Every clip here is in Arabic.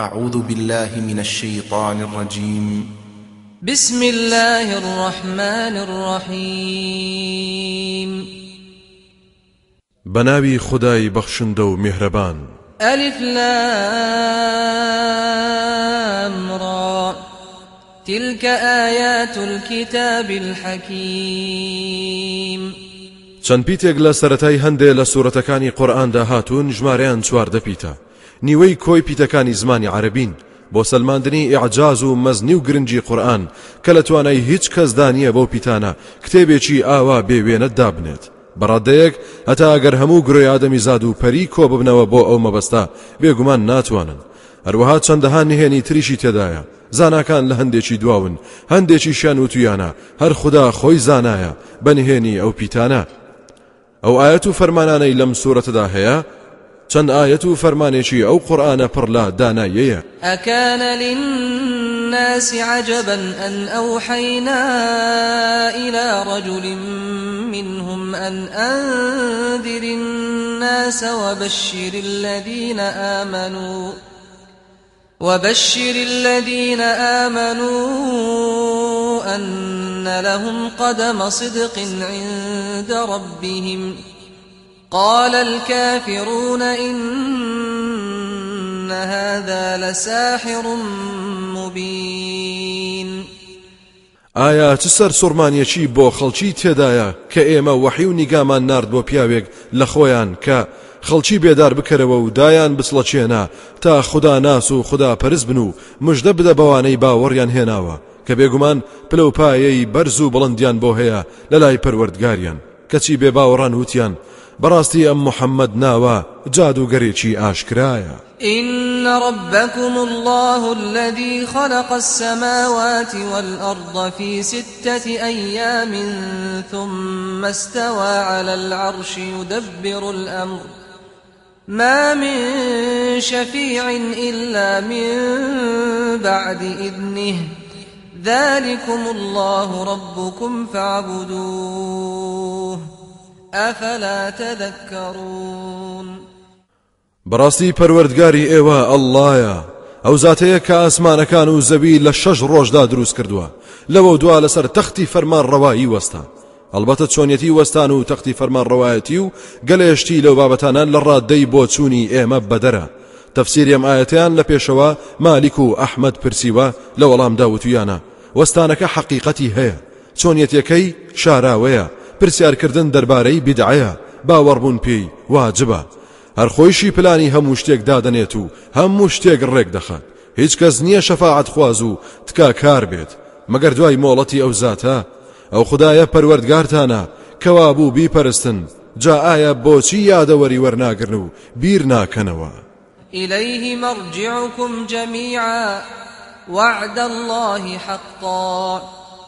أعوذ بالله من الشيطان الرجيم. بسم الله الرحمن الرحيم. بناوي خداي بخشندو مهربان. ألف لام را. تلك آيات الكتاب الحكيم. چەند پیتێک لە سەتای هەندێ لە سوورەتەکانی قورآاندا هاتوون ژمارەیان چواردە پیتە نیوەی کۆی پیتەکانی زمانی عربین بۆ سلماندنی ئیعجاز و مەزنی و گرنگی قورآن کە لە توانای هیچ کەسدا نییە بەو پیتانە کتێبێکی ئاوا بێوێنە دابنێت. بەڕادەیەک هەتا ئەگەر هەموو گرۆی ئادەمی زاد و پەری کۆ ببنەوە بۆ ئەو مەبەستا بێگومان ناتوانن. هەروەها چەندەها نهێنی تریشی تێدایە. زاناکان لە هەندێکی دواون هەندێکی شان و تویانە هەر خوددا خۆی زانایە بەنهێنی ئەو پیتانە. ئەو ئاەت و فەرمانانەی لەم سوورەتەدا هەیە چەند ئاەت و فەرمانێکی ئەو قورآانە پڕلا دانایەیە. أكان للناس عجبا أن أوحينا إلى رجل منهم أن أنذر الناس وبشر الذين آمنوا وبشر الذين آمنوا أن لهم قدم صدق عند ربهم. قال الكافرون إن هذا لساحر مبين. ئایا چ سەر سوورمانیەکی بۆ خەڵکی تێدایە کە ئێمە وەحی و نیگامان نرد بۆ پیاوێک لە خۆیان کە خەڵکی بێدار بکەرەوە و دایان بسڵەچێنە تا خدا ناس و خدا پەرز بن و مژدە بدە بەوانەی باوەڕیان هێناوە کە بێگومان پلە و پایەی بەرز و بڵندیان بۆ هەیە لە لای پەروەردگاریان. کەچی بێ باوەڕان وتیان بەڕاستی ئەم محەممەد ناوە جادوگەرێکی ئاشکرایە إن ربكم الله الذي خلق السماوات والأرض في ستة أيام ثم استوى على العرش يدبر الأمر. ما من شفيع إلا من بعد إذنه. ذلكم الله ربكم فاعبدوه. أفلا تذكرون؟ بەڕاستی پەروەردگاری ئێوە ئەللایە ئەو زاتەیە کە ئاسمانەکان و زەوی لە شەش ڕۆژدا دروست کردووە. لەوە دوا لەسەر تەختی فەرمان ڕەوایی وەستا ئەلبەتە چۆنیەتی وەستان و تەختی فەرمان ڕەوایەتی و گەلێشتی لەو بابەتانان لە ڕاددەی بۆ چوونی ئێمە بەدەرە. تەفسیریم ئاەتیان لە پێشەوە مالیک و ئەحمد پرسیوە لە وەڵام داوتویانە. وەستانەکە حەقیقەتی هەیە. چۆنیەتەکەی شاراوەیە. پرسیارکردن دەربارەی بدعەیە باوەڕبوون پێی واجبە. هەر خۆیشی پلانی هەموو شتێک دادەنێت و هەموو شتێک ڕێک دەخات. هیچ کەس نییە شەفاعت خواز و تکا کار بێت. مەگەر دوای مۆڵەتی ئەو زاتە ئەو خدایە پەروەردگارتانە کەوا بوو بیپەرستن جا ئایا بۆچی یادەوەری وەرناگرن و بیر ناکەنەوە؟ إليه مرجعكم جميعا وعد الله حقا.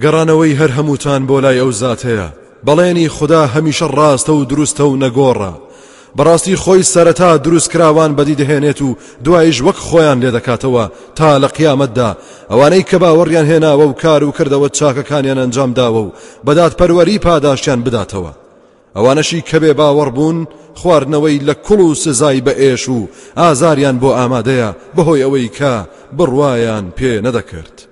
گەڕانەوەی هەر هەمووتان بۆ لای ئەو زات هەیە بەڵێنی خدا هەمیشە ڕاستە و دروستە و نەگۆڕە. بەڕاستی خۆی سەرەتا دروست کراوان بەدی دەهێنێت و دوایش وەک خۆیان لێ دەکاتەوە تا لە قیامەتدا. ئەوانەی کە باوەڕیان هێناوە و کار و کردەوە چاکەکانیان ئەنجام داوە و بەدات پەروەری پاداشیان بداتەوە. ئەوانەشی کە بێ باوەڕ بوون خواردنەوەی لە کوڵ و سزای بە ئێش و ئازاریان بۆ ئامادەیە بەهۆی ئەوەی کە بڕوایان پێ نەدەکرد.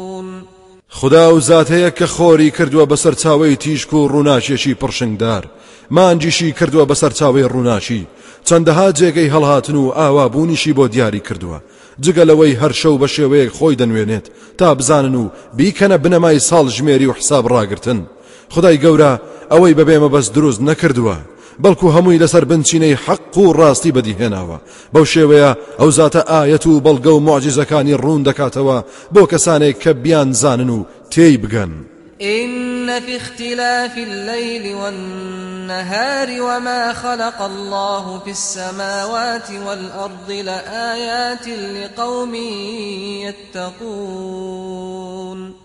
خدا و زاتەیە کە خۆری کردووە بەسەر چاوەی تیشک و ڕووناچێکی پڕشنگدار. مانجیشی کردووە بەسەر چاوەی ڕووناچی چەندەها جێگەی هەڵهاتن و ئاوابوونیشی بۆ دیاری کردووە. جگە لەوەی هەر شەو بە شێوەیەک خۆی دەنوێنێت تا بزانن و بیکەنە بنەمای ساڵ ژمێری و حساب ڕاگرتن. خدای گەورە ئەوەی بەبێمە بەس دروست نەکردووە. بەڵکو هەمووی لەسەر بنچینەی حەق و ڕاستی بەدیهێناوە. بەو شێوەیە ئەو زاتە ئاەت و بەڵگە و معجزەکانی ڕوون دەکاتەوە بۆ کەسانێک کە بیان زانن و إن في اختلاف الليل والنهار وما خلق الله في السماوات والأرض لآيات لقوم يتقون.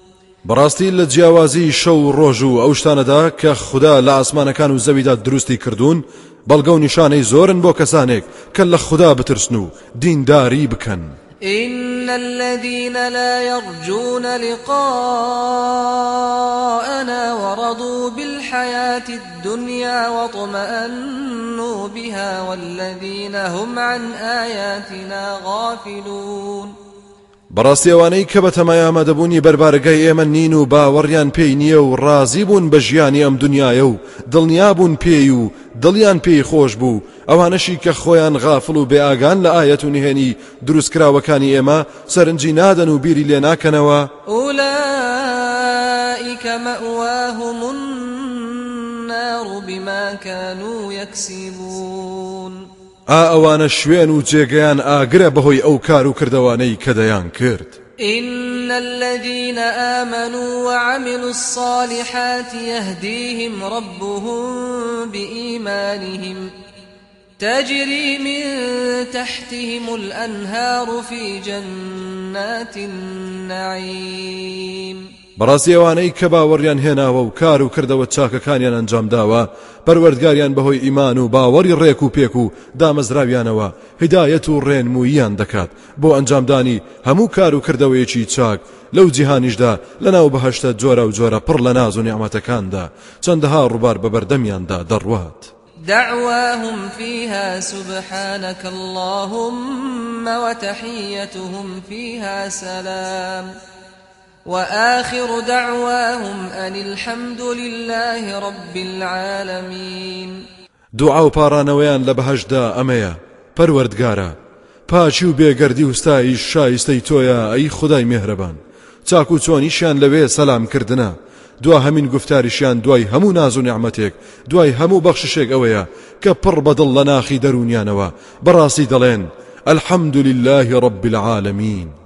بەڕاستی لە جیاوازی شەو ڕۆژ و ئەو شتانەدا کە خوددا لە ئاسمانەکان و زەویدا دروستی کردوون بەڵگە و نیشانەی زۆرن بۆ کەسانێک کە لە خوددا بترسن و إن الذين لا يرجون لقاءنا ورضوا بالحياة الدنيا واطمأنوا بها والذين هم عن آياتنا غافلون بەڕاستی ئەوانەی کە بە تەمایامەدەبوونی بەربارگای ئێمە نین و باوەڕیان پێی نییە و ڕازی بوون بە ژیانی ئەم دنیاە و دڵنیابوون پێی و دڵیان پێی خۆش بوو. ئەوانەشی کە خۆیان غافڵ و بێئاگان لە ئاەت و نهێنی دروستکراوەکانی ئێمە سەرنجی نادەن و بیری لێ ناکەنەوە. أولئك مأواهم النار بما كانوا يكسبون. ئا ئەوانە و جێگەیان ئاگرە بەهۆی ئەو کار و کردوانەی کە کرد. إن الذين آمنوا وعملوا الصالحات يهديهم ربهم بإيمانهم تجري من تحتهم الأنهار في جنات النعيم بەڕاستی ئەوانەی کە باوەڕیان هێناوە و کار و کردەوە چاکەکانیان ئەنجام داوە پەروەردگاریان بەهۆی ئیمان و باوەڕی ڕێک و پێک و دامەزراویانەوە هدایەت و ڕێنموییان دەکات. بۆ ئەنجامدانی هەموو کار و کردەوەیەکی چاک لەو جیهانیشدا لەناو بەهشتە جۆرە و جۆرە پڕ لە ناز و نیعمەتەکاندا چەندەها ڕووبار بە بەردەمیاندا دەڕوات. دعواهم فيها سبحانك اللهم وتحيتهم فيها سلام وآخر دعواهم أن الحمد لله رب العالمين. دوعا و پارانەوەیان لە بەهشدا ئەمەیە. پەروەردگارە پاچی و بێگەردی وستایی شایستەی تۆیە ئەی خدای مێهرەبان چاک و چۆنیشیان لەوێ سەلامکردنە دوا هەمین گفتاریشیان دوای هەموو ناز و نعمەتێک دوای هەموو بەخششێک ئەوەیە کە پڕ بەدڵ لە ناخی دەرونیانەوە. بەڕاستی الحمد لله رب العالمين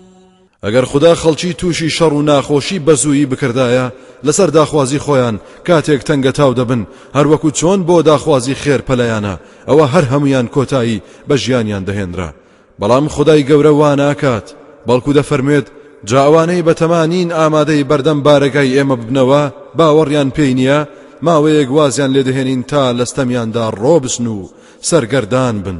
ئەگەر خدا خەڵکی تووشی شەڕ و ناخۆشی بەزوویی بکردایە لەسەر داخوازی خۆیان کاتێک تەنگە تاو دەبن. هەروەکو چۆن بۆ داخوازی خێر پەلەیانە ئەوە هەر هەمویان کۆتایی بە ژیانیان دەهێنرا. بەڵام خدای گەورە واناکات بەڵکو دەفەرمێت جاوانەی بەتەمانین ئامادەی بەردەم بارەکەی ئێمە ببنەوە باوەڕیان پێی نییە ماوەیەک وازیان لێدەهێنین تا لەستەمیاندا ڕۆبسن و سەرگەردان بن.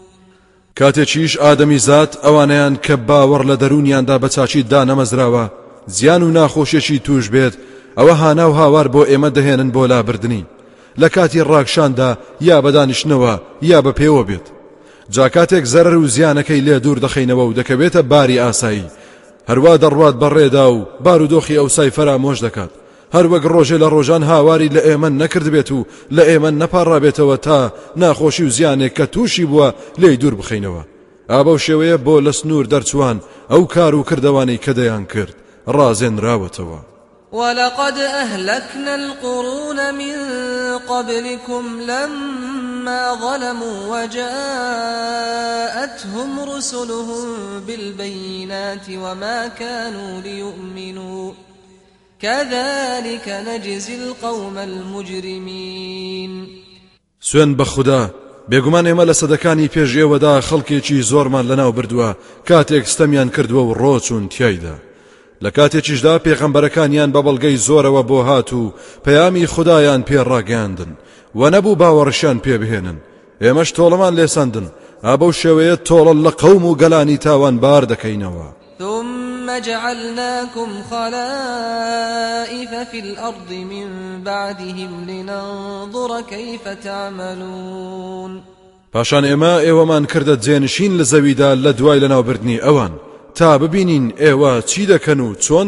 کاتێکیش ئادەمی زات ئەوانیان کە باوەڕ لە دەرونیاندا بە چاچی دانەمەزراوە زیان و ناخۆشیێکی توش بێت ئەوە هانا و هاوار بۆ ئێمە دەهێنن بۆ لابردنی. لە کاتی ڕاکشاندا یا بەدانیشتنەوە یا بە پێوە بێت. جاکاتێک زەرر و زیانەکەی لێ دوور دەخینەوە و دەکەوێتە باری ئاسایی. هەروە دەڕوات بەڕێدا و بارودۆخی ئەو سای فەرامۆش دەکات. هەروەک ڕۆژێ لە ڕۆژان هاواری لە ئێمە نەکرد بێت و لە ئێمە نەپارڕابێتەوە تا ناخۆشی و زیانێک کە تووشی بووە لێی دوور بخینەوە. ئابە شێوەیە بۆ لە سنوور دەرچوان ئەو کار و کردوانەی کە دەیان کرد. ڕازێنراوەتەوە ولقد أهلكنا القرون من قبلكم لما ما ظلموا وجاءتهم رسلهم بالبينات وما كانوا ليؤمنوا كذلك نجزي القوم المجرمين. سوێن بە خوددا بێگومان ئێمە لە سەدەکانی پێشێوەدا خەڵکێکی زۆرمان لەناو بردووە کاتێک ستەمیان کردووە و ڕۆچون تایدا لە کاتێکیشدا پێغەمبەرەکانیان بە بەڵگەی زۆرەوە بۆ هات و پەیامی خدایان پێڕاگەاندن و نەبوو باوەڕشیان پێبهێنن ئێمەش تۆڵەمان لێسەندن ئابەو شێوەیە تۆڵە لە قەوم و گەلانی تاوان بار دەکەینەوە جعلناكم خلائف في الأرض من بعدهم لننظر كيف تعملون. پاشان ئێمە ئێوەمان کردە جێنشین لە زەویدا لە دوای لەناوبردنی ئەوان تا ببینین ئێوە چی دەکەن و چۆن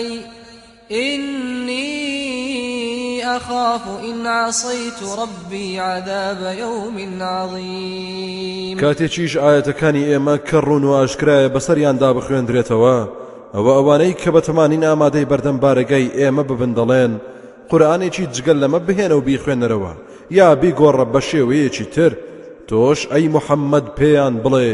إلي إني أخاف إن عصيت ربي عذاب يوم عظيم. کاتێکیش ئاەتەکانی ئێمە کەڕون و ئاشکرایە بەسەریاندا بخوێندرێتەوە؟ ئەوە ئەوانەی کە بەتەمانین ئامادەی بەردەم بارەگەی ئێمە ببن دەڵێن قورآانێکی جگەل لەمە بهێنە و بیخوێنەرەوە. یا بیگۆڕە بە شێوەیەکی تر تۆش ئەی محەممەد پێیان بڵێ.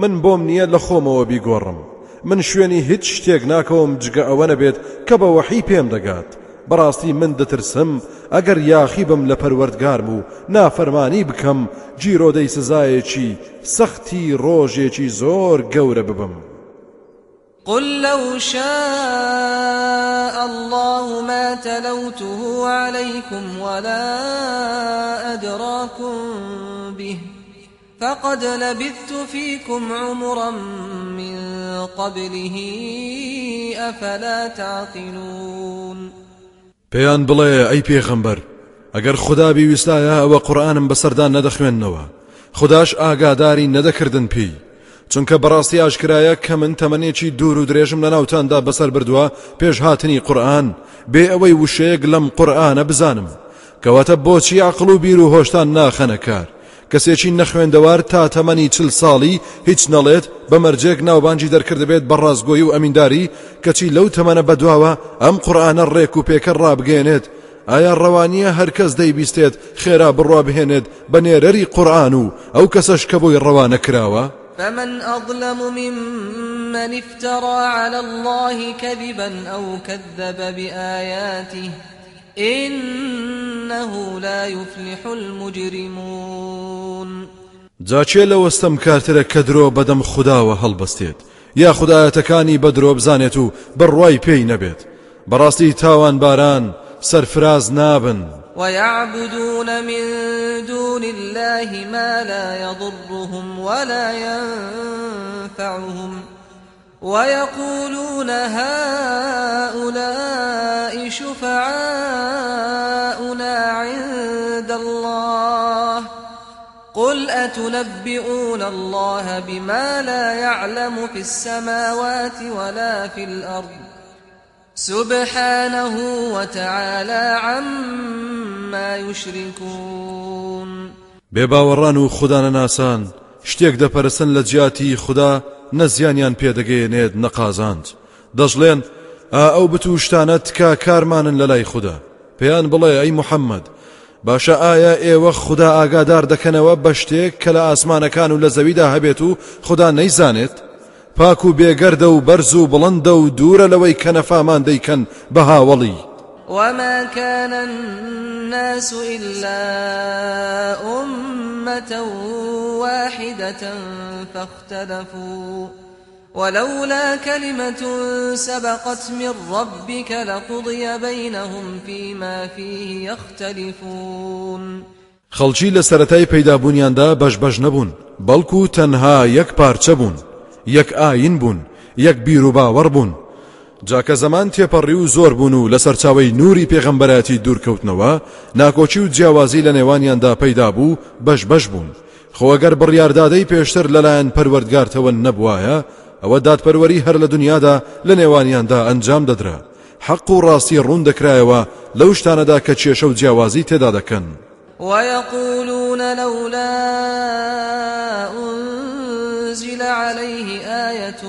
من بۆم نییە لە خۆمەوە بیگۆڕم. من شوێنی هیچ شتێک ناکەوم جگە ئەوە نەبێت کە بە وەحی پێم دەگات. بەڕاستی من دەترسم ئەگەر یاخی بم لە پەروەردگارم و نافەرمانی بکەم جیرۆدەی سزایەکی سەختی ڕۆژێکی زۆر گەورە ببم. قل لو شاء الله ما تلوته عليكم ولا أدراكم به فقد لبثت فيكم عمرا من قبله أفلا تعقلون. پێیان بڵێ ئەی پێغەمبەر ئەگەر خدا بیویستایە ئەوە قورآنم بەسەردان نەدەخوێندنەوە. خداش ئاگاداری نەدەکردن پێی. چونکە بەڕاستی ئاشکرایە کە من تەمەنێکی دوور و درێژم لە ناوتاندا بەسەر بردووە پێش هاتنی قورآن بێ ئەوەی وشەیەک لەم قورآانە بزانم. کەواتە بۆچی عقل و بیر و هۆشتان ناخەنە کار؟ کەسێکی نەخوێندەوار تا تەمەنی چل ساڵی هیچ نەڵێت بە مەرجێک ناوبانجی دەرکردبێت بە ڕازگۆی و ئەمینداری کەچی لەو تەمەنە بەدواوە ئەم قورآانە ڕێک و پێکە ڕابگەێنێت. ئایا ڕەوانیە هەرکەس دەیبیستێت خێرا بڕوا بهێنێت بە نێرەری قورآن و ئەو کەسەش کە بۆی ڕەوانە کراوە؟ فمن أظلم ممن افترى على الله كذبا أو كذب بآياته إنه لا يفلح المجرمون. جاچێ لە وەستەم کارترە کە درۆ بەدەم خودداوە هەڵبەستێت؟ یا خدایەتەکانی بەدرۆ بزانێت و بڕوای پێی نەبێت. بەڕاستی تاوان باران سەرفراز نابن. ويعبدون من دون الله ما لا يضرهم ولا ينفعهم. ويقولون هؤلاء شفعاؤنا عند الله. قل أتنبئون الله بما لا يعلم في السماوات ولا في الأرض؟ سبحانه وتعالى عما يشركون. بێباوەڕان خوددانە ناسان شتێک دەپەرسن لە جیاتی خوددا نەزیانیان پێدەگەیەنێت نەقازاند. دەژڵێن ئەو بتوشتانە تکا کارمانن لە لای خوددا. پێیان بڵێ ئەی محەممەد باشە ئایا ئێوە خوددا ئاگادار دەکەنەوە بە شتێک کە لە ئاسمانەکان و لە زەویدا هەبێت و خوددا نەیزانێت؟ پاک و بێگەردە و بەرز و بڵندە و دوورە لەوەی کە نەفامان دەیکەن بە هاوڵی. وما كان الناس إلا أمة واحدة فاختلفوا. ولولا كلمة سبقت من ربك لقضي بينهم فيما فيه يختلفون. خەڵکی لە سەرەتای پەیدابوونیاندا بەش بەش نەبوون بەڵکو تەنها یەک پارچە بوون یەک ئاین بوون یەک بیر و باوەڕ بوون. جا کە زەمان تێپەڕی و زۆر بوون و لە سەرچاوەی نوری پێغەمبەرایەتی دوورکەوتنەوە ناکۆکی و جیاوازی لە نێوانیاندا پەیدا بوو بەش بەش بوون خۆ گەر بڕیاردانی پێشتر لەلایەن پەروەردگارتەوە نەبوایە ئەوە دادپەروەری هەر لە دنیادا لە نێوانیاندا ئەنجام دەدرا. حەق و ڕاستی ڕوون دەکرایەوە لەو شتانەدا کە کێشە و جیاوازی تێدا دەکەن. ويقولون لولا أنزل عليه آية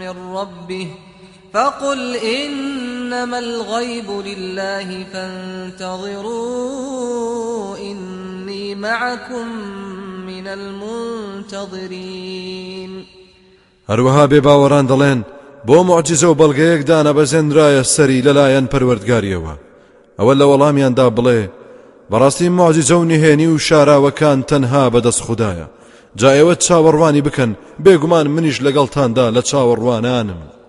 من ربه فقل إنما الغيب لله فانتظروا إني معكم من المنتظرين. هەروەها بێباوەڕان دەڵێن بۆ معجزە و بەڵگەیەک دانە بەزێنرایە سەری لەلایەن پەروەردگاریەوە ئەوە لە وەڵامیاندا بڵێ بەڕاستی معجزە و نهێنی و شاراوەکان تەنها بەدەست خوددایە جا ئێوە چاوەڕوانی بکەن بێگومان منیش لەگەڵتاندا لە چاوەڕوانانم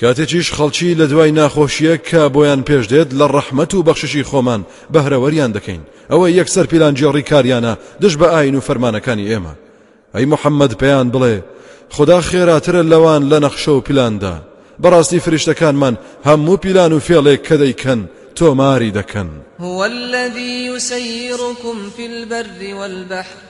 کاتێکیش خەڵکی لە دوای ناخۆشیە کە بۆیان پێش دێت لە ڕەحمەت و بەخششی خۆمان بەهرەوەریان دەکەین. ئەوە یەکسەر پیلانجیێڕی کاریانە دش بە ئاین و فەرمانەکانی ئێمە. ئەی محەممەد پێیان بڵێ خدا خێراترە لەوان لە نەخشە و پیلاندا. بەڕاستی فریشتەکانمان هەموو پیلان و فێڵێک کە دەیکەن تۆماری دەکەن. هو الذي يسيركم في البر والبحر.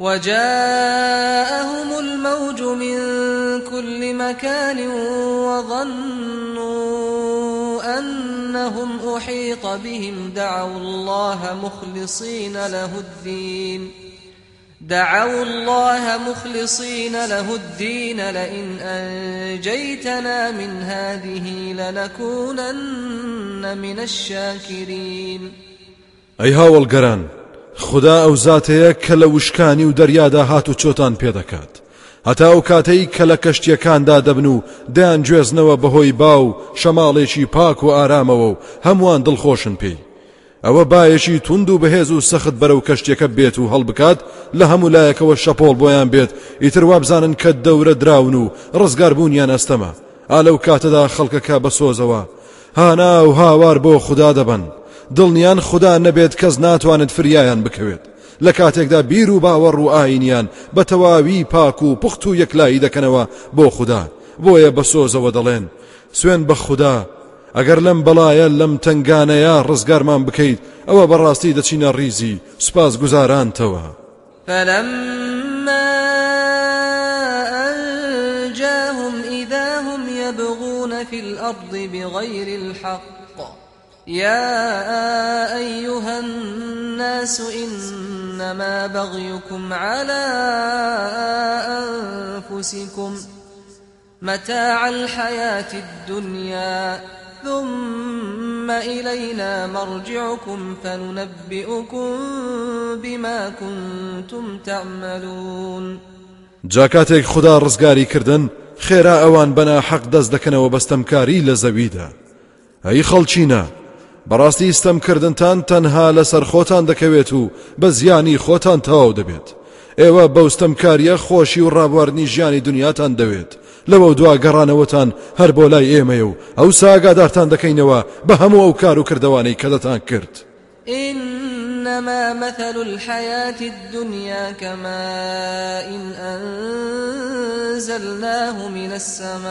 وجاءهم الموج من كل مكان وظنوا أنهم أحيط بهم. دعوا الله مخلصين له الدين. دعوا الله مخلصين له الدين. لئن أنجيتنا من هذه لنكونن من الشاكرين. أي هاوڵگەران خدا ئەو زاتەیە کە لە وشکانی و دەریادا هات و چۆتان پێدەکات هەتا ئەو کاتەی کە لە کەشتیەکاندا دەبن و دەیان گوێزنەوە بەهۆی باو شەماڵێکی پاک و ئارامەوە و هەمووان دڵخۆشن پێی. ئەوە بایەکی توند و بەهێز و سەخت بەرەو کەشتێکە بێت و هەڵبکات لە هەموو لایەکەوە شەپۆڵ بۆیان بێت. ئیتر وابزانن کە دەورە دراون و ڕزگار بوونیان ئەستەمە ئا لەو کاتەدا خەڵکەکە بە سۆزەوە هانا و هاوار بۆ خودا دەبن. دڵنیان خدا نەبێت کەس ناتوانێت فریایان بکەوێت. لە کاتێکدا بیر و باوەڕ و ئاینیان بە تەواوی پاک و پوخت و یەکلایی دەکەنەوە بۆ خودا بۆیە بە سۆزەوە دەڵێن. سوێن بە خوددا ئەگەر لەم بەڵایە لەم تنگانەیە ڕزگارمان بکەیت ئەوە بەڕاستی دەچینە ڕیزی سوپاس گوزارانتەوە. فلما أنجاهم إذا هم يبغون في الأرض بغير الحق يا أيها الناس إنما بغيكم على أنفسكم متاع الحياة الدنيا ثم إلينا مرجعكم فننبئكم بما كنتم تعملون. جاکاتێک خدا خێرا ئەوان بەنا حەق دەست دەکەنەوە بەستەمکاری لە زەویدا. ئەی خەڵچینە بەڕاستی ستەمکردنتان تەنها لەسەر خۆتان دەکەوێت و بە زیانی خۆتان تەواو دەبێت. ئێوە بەوستەمکاریە خۆشی و ڕابواردنی ژیانی دنیاتان دەوێت. لەوە دوا گەڕانەوەتان هەر بۆ لای ئێمەیە و ئەو ساگادارتان دەکەینەوە بە هەموو ئەو کار و کردوانەی کە دەتان کرد. إنما مثل الحياة الدنيا كماء إن أنزلناه من السماء.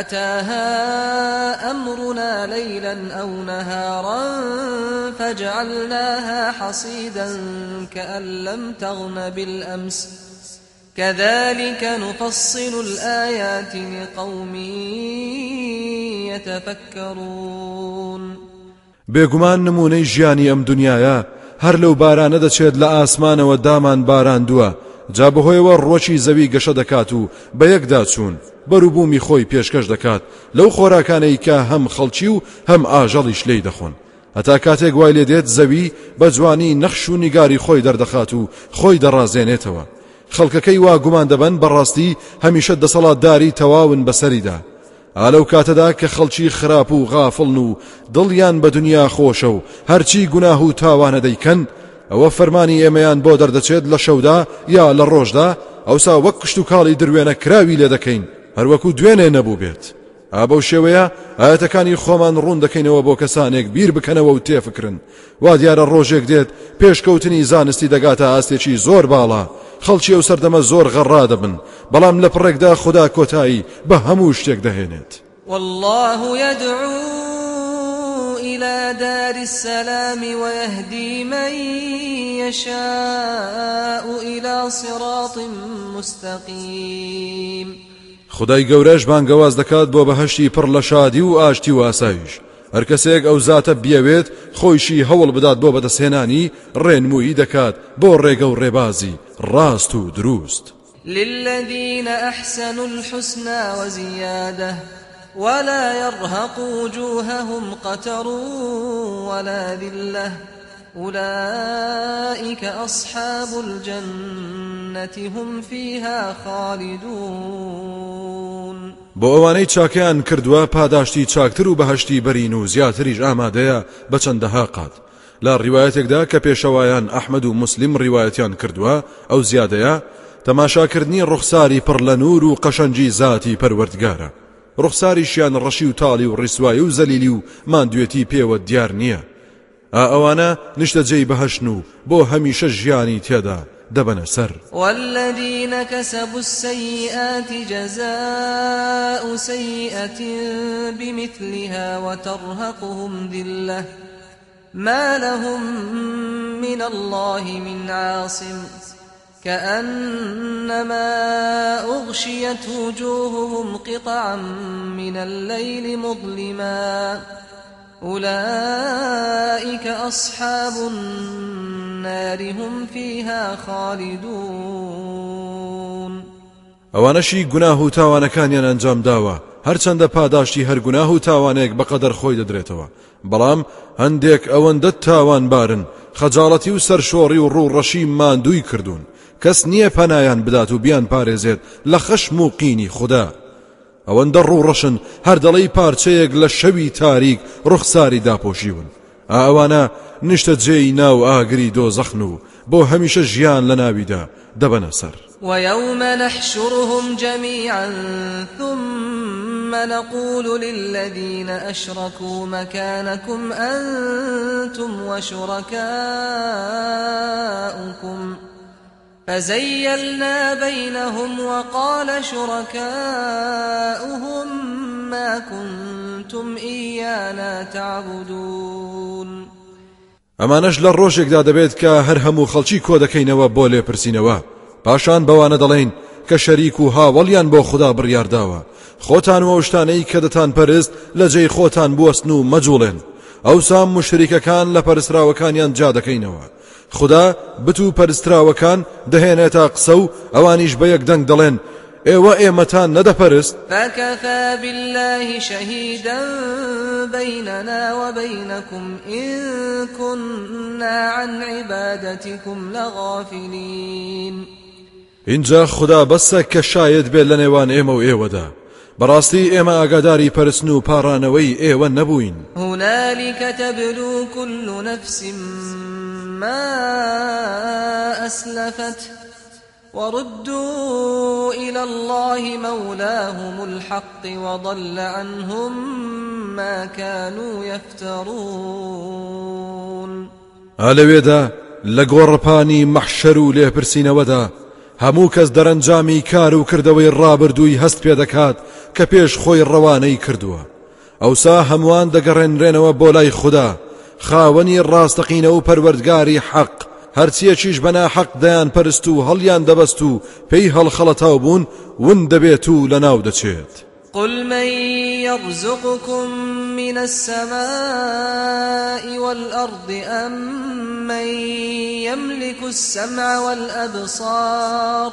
أتاها أمرنا ليلا أو نهارا فجعلناها حصيدا كأن لم تغن بالأمس. كذلك نفصل الآيات لقوم يتفكرون. بێگومان نمونەی ژیانی ئەم دنیایە هەر لەو بارانە دەچێت لە ئاسمانەوە دامان باراندووە جا بەهۆیەوە ڕووەکی زەوی گەشە دەکات و بە یەکدا چوون بەروبوومی خۆی پێشکەش دەکات. لەو خۆراکانەی کە هەم خەڵکی و هەم ئاژەڵیش لێی دەخۆن. هەتا کاتێک وای لێ دێت زەوی بە جوانی نەخش و نیگاری خۆی دەردەخات و خۆی دەڕازێنێتەوە. خەڵکەکەی وا گومان دەبن بەڕاستی هەمیشە دەسەڵات داری تەواون بەسەریدا ئالەو کاتەدا کە خەڵکی خراپ و غافڵن و دڵیان بە دنیا خۆشە و هەرچی گوناه و تاوانە دەیکەن ئەوە فەرمانی ئێمەیان بۆ دەردەچێت لە شەودا یا لە ڕۆژدا ئەوسا وەک کشت و کاڵی دروێنە کراوی لێ دەکەین. هەروەکو دوێنێ نەبوو بێت. ئابە شێوەیە ئاەتەکانی خۆمان ڕوون دەکەینەوە بۆ کەسانێک بیر بکەنەوە و تێفکردن وا دیارە ڕۆژێک دێت پێشکەوتنی زانستی دەگاتە ئاستێکی زۆر باڵا. خەڵکی ئەو سەردەمە زۆر غەڕا دەبن. بەڵام لە پڕێکدا خوددا کۆتایی بە هەموو شتێک دەهێنێت. والله يدعو إلى دار السلام ويهدي من يشاء إلى صراط مستقيم. خدای گەورەش بانگەواز دەکات بۆ بەهشتی پڕ لە شادی و ئاشتی و ئاسایش. هەر کەسێک ئەو زاتە بیاوێت خۆیشی هەوڵ بدات بۆ بەدەستهێنانی ڕێنمویی دەکات بۆ ڕێگە و ڕێبازی. ڕاست و دروست. للذين أحسنوا الحسنى وزيادة ولا يرهق وجوههم قتر ولا ذلة. أولئك أصحاب الجنة هم فيها خالدون. بۆ ئەوانەی چاکیان کردووە پاداشتی چاکتر و بەهشتی بەرین و زیاتریش ئامادەیە بە لە ڕیواەتێکدا کە پێشەوایان ئەحمد و مسلیم ڕیواەتیان کردووە ئەو زیادەیە تەماشاکردنی ڕوخساری پڕ لە نور و قەشەنجی ڕوخساریشیان ڕەشی و تاڵی و ڕیسوایی و زەلیلی و مادوێتی پێوە دیار نییە. ئا ئەوانە نیشتە جێی بەهشن و بۆ هەمیشە ژیانی دەبەنە سەر. والذين كسبوا السيئات جزاء سيئة بمثلها وترهقهم ذلة. ما لهم من الله من عاصم. كأنما أغشيت وجوههم قطعا من الليل مظلما. أولئك أصحاب النار هم فيها خالدون. ئەوانەشی گوناه و تاوانەکانیان ئەنجام داوە. هەرچەندە پاداشتی هەر گوناه و تاوانێک بەقەدەر خۆی دەدرێتەوە. بەڵام هەندێک ئەوەندە تاوان بارن. خەجاڵەتی و سەرشۆڕی و ڕوو ڕەشی ماندووی کردوون. کەس نییە پەنایان بدات و بیان پارێزێت لە خەشم و قینی خودا. ئەوەندە ڕوو ڕەشن هەر دەڵێی پارچەیەک لە شەوی تاریک ڕوخساری داپۆشیون ئەوانە نیشتە جێی ناو ئاگری دۆزەخن و بۆ هەمیشە ژیان لە ناویدا دەبەنە سەر. ويوم نحشرهم جميعا ثم نقول للذين أشركوا مكانكم أنتم وشركاؤكم فزيلنا بينهم وقال شركاؤهم ما كنتم إيانا تعبدون. ئەمانەش لە ڕۆژێکدا دەبێت کە هەر هەموو خەڵکی کۆ دەکەینەوە بۆ لێپرسینەوە. پاشان بەوانە دەڵێن کە شەریک و هاوڵیان بۆ خوددا بڕیارداوە. خۆتان و شتانەی کە دەتان پەرست لە جێی خۆتان بوەستن و مەجوڵێن. ئەو سام مشریکەکان لە پەرسراوەکانیان جا دەکەینەوە. خدا بتو پەرستراوەکان دەهێنێتە قسە و ئەوانیش بە یەک دەنگ دەڵێن. ئێوە ئێمەتان نەدەپەرست. فكفى بالله شهيدا بيننا وبينكم إن كنا عن عبادتكم لغافلين. اینجا خدا بەسە کە شاید بێت لە نێوان ئێمە و ئێوەدا. بەڕاستی ئێمە ئاگاداری پەرستن و پاڕانەوەی ئێوە نەبووین. هنالك تبلو كل نفس ما أسلفت وردوا إلى الله مولاهم الحق وضل عنهم ما كانوا يفترون ئالەوێدا لە گۆڕپانی مەحشەر و لێپرسینەوەدا هەموو کەس دەرەنجامی کار و کردەوەی ڕابردووی هەست پێ دەکات کە پێش خۆی ڕەوانەی کردووە. ئەوسا هەمووان دەگەڕێنرێنەوە بۆ لای خوددا خاوەنی ڕاستەقینە و پەروەردگاری حەق هەرچیەکیش بەنا حەق دەیان پەرست و هەڵیان دەبەست و پێی هەڵخەڵەتاو بوون ون دەبێت و لە ناو دەچێت قل من يرزقكم من السماء والأرض أم من يملك السمع والأبصار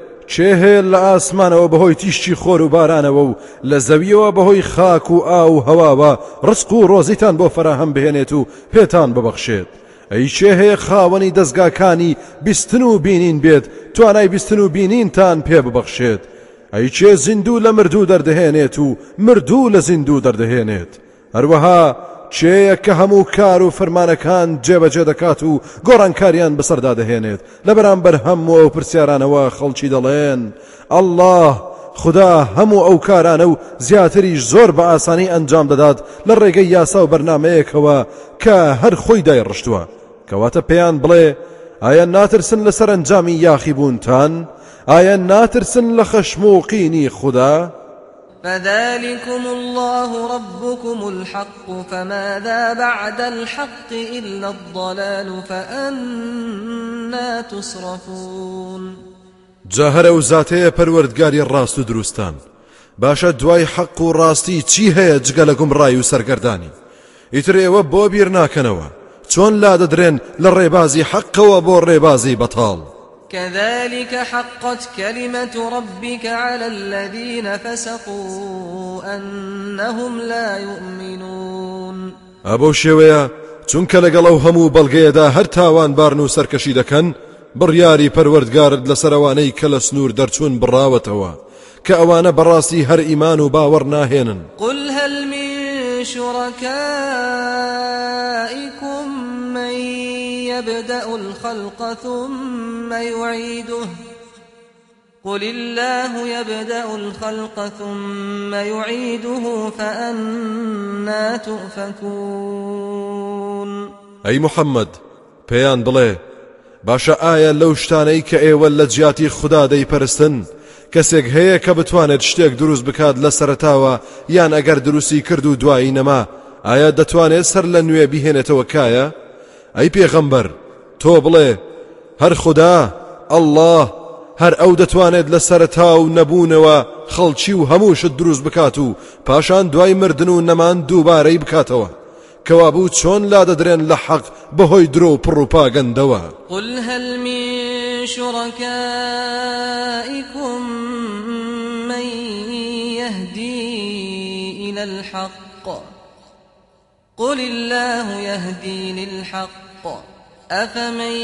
چێ هەیە لە ئاسمانەوە بەهۆی تیشتی خۆر و بارانەوە و لە زەویەوە بەهۆی خاک و ئا و هەواوە ڕسق و ڕۆزیتان بۆ فراهەم بهێنێت و پێتان ببەخشێت. ئەی چێ هەیە خاوەنی دەستگاکانی بیستن و بینین بێت توانای بیستن و بینینتان پێ ببەخشێت. ئەی چێ زیندوو لە مردوو دەردەهێنێت و مردوو لە زیندوو دەردەهێنێت. هەروەها چێیە کە هەموو کار و فەرمانەکان جێبەجێ دەکات و گۆڕانکاریان بەسەردا دەهێنێت لە بەرامبەر هەموو ئەو پرسیارانەوە خەڵکی دەڵێن. الله خدا هەموو ئەو کارانە و زیاتریش زۆر بە ئاسانی ئەنجام دەدات لە ڕێگەی یاسا و بەرنمەیەکەوە کە هەر خۆی دایڕشتووە. کەواتە پێیان بڵێ ئایا ناترسن لە سەرنجامی یاخی بوونتان؟ ئایا ناترسن لە خەشموقینی خوددا؟ فذلكم الله ربكم الحق فماذا بعد الحق إلا الضلال فأنا تصرفون. جاهرە و زاتەیە پەروەردگاری ڕاست و دروستان. باشە دوای حەق و ڕاستی چی هەیە جگە لە و سەرگەردانی؟ ئیتر ئێوە بۆ بیر چۆن لا دەدرێن لە ڕێبازی حەقەوە بۆ ڕێبازی بەتاڵ؟ كذلك حقت كلمة ربك على الذين فسقوا أنهم لا يؤمنون. ئەبەو شێوەیە چونکە لەگەڵ ئەو هەموو بەڵگەیەدا هەر تاوان بارن و سەرکەشی دەکەن بڕیاری پەروەردگارت لە سەروانەی کە لە سنوور دەرچوون بڕاوەتەوە کە ئەوانە بەڕاستی هەر ئیمان و باوەڕ ناهێنن. قل هل من يبدأ الخلق ثم يعيده. قل الله يبدأ الخلق ثم يعيده فأنا تؤفكون. ئەی محەممەد پێیان بڵێ باشە ئایا لەو شتانەی کە ئێوە لە جیاتی خوددا دەیپەرستن کەسێک هەیە کە بتوانێت شتێک دروست بکات لە سەرتاوە یان ئەگەر دروستی کرد و دوایی نەما ئایا دەتوانێت سەر لە نوێ ئەی پێغەمبەر تۆ بڵێ هەر خودا الله هەر ئەو دەتوانێت لە سەرەتا و نەبوونەوە خەڵکی و هەموو شت دروست بکات و پاشان دوای مردن و نەمان دووبارەی بکاتەوە. کەوابوو چۆن لا دەدرێن لە حەق بەهۆی درۆ و پڕ و پاگەندەوە؟ قل هل من قل الله يهدي للحق. أفمن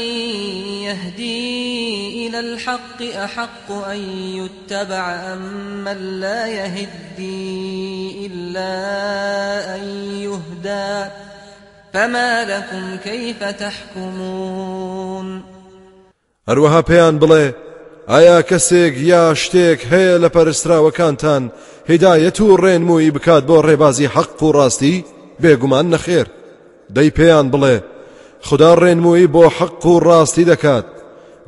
يهدي إلى الحق أحق أن يتبع أم من لا يهدي إلا أن يهدى. فما لكم كيف تحكمون؟ هەروەها پێیان بڵێ ئایا کەسێک یا شتێک هەیە لە پەرستراوەکانتان هدایەت و ڕێنمووی بکات بۆ ڕێبازی حەق و ڕاستی؟ بێگومان نەخێر. دەی پێیان بڵێ خدا ڕێنمووی بۆ حەق و ڕاستی دەکات.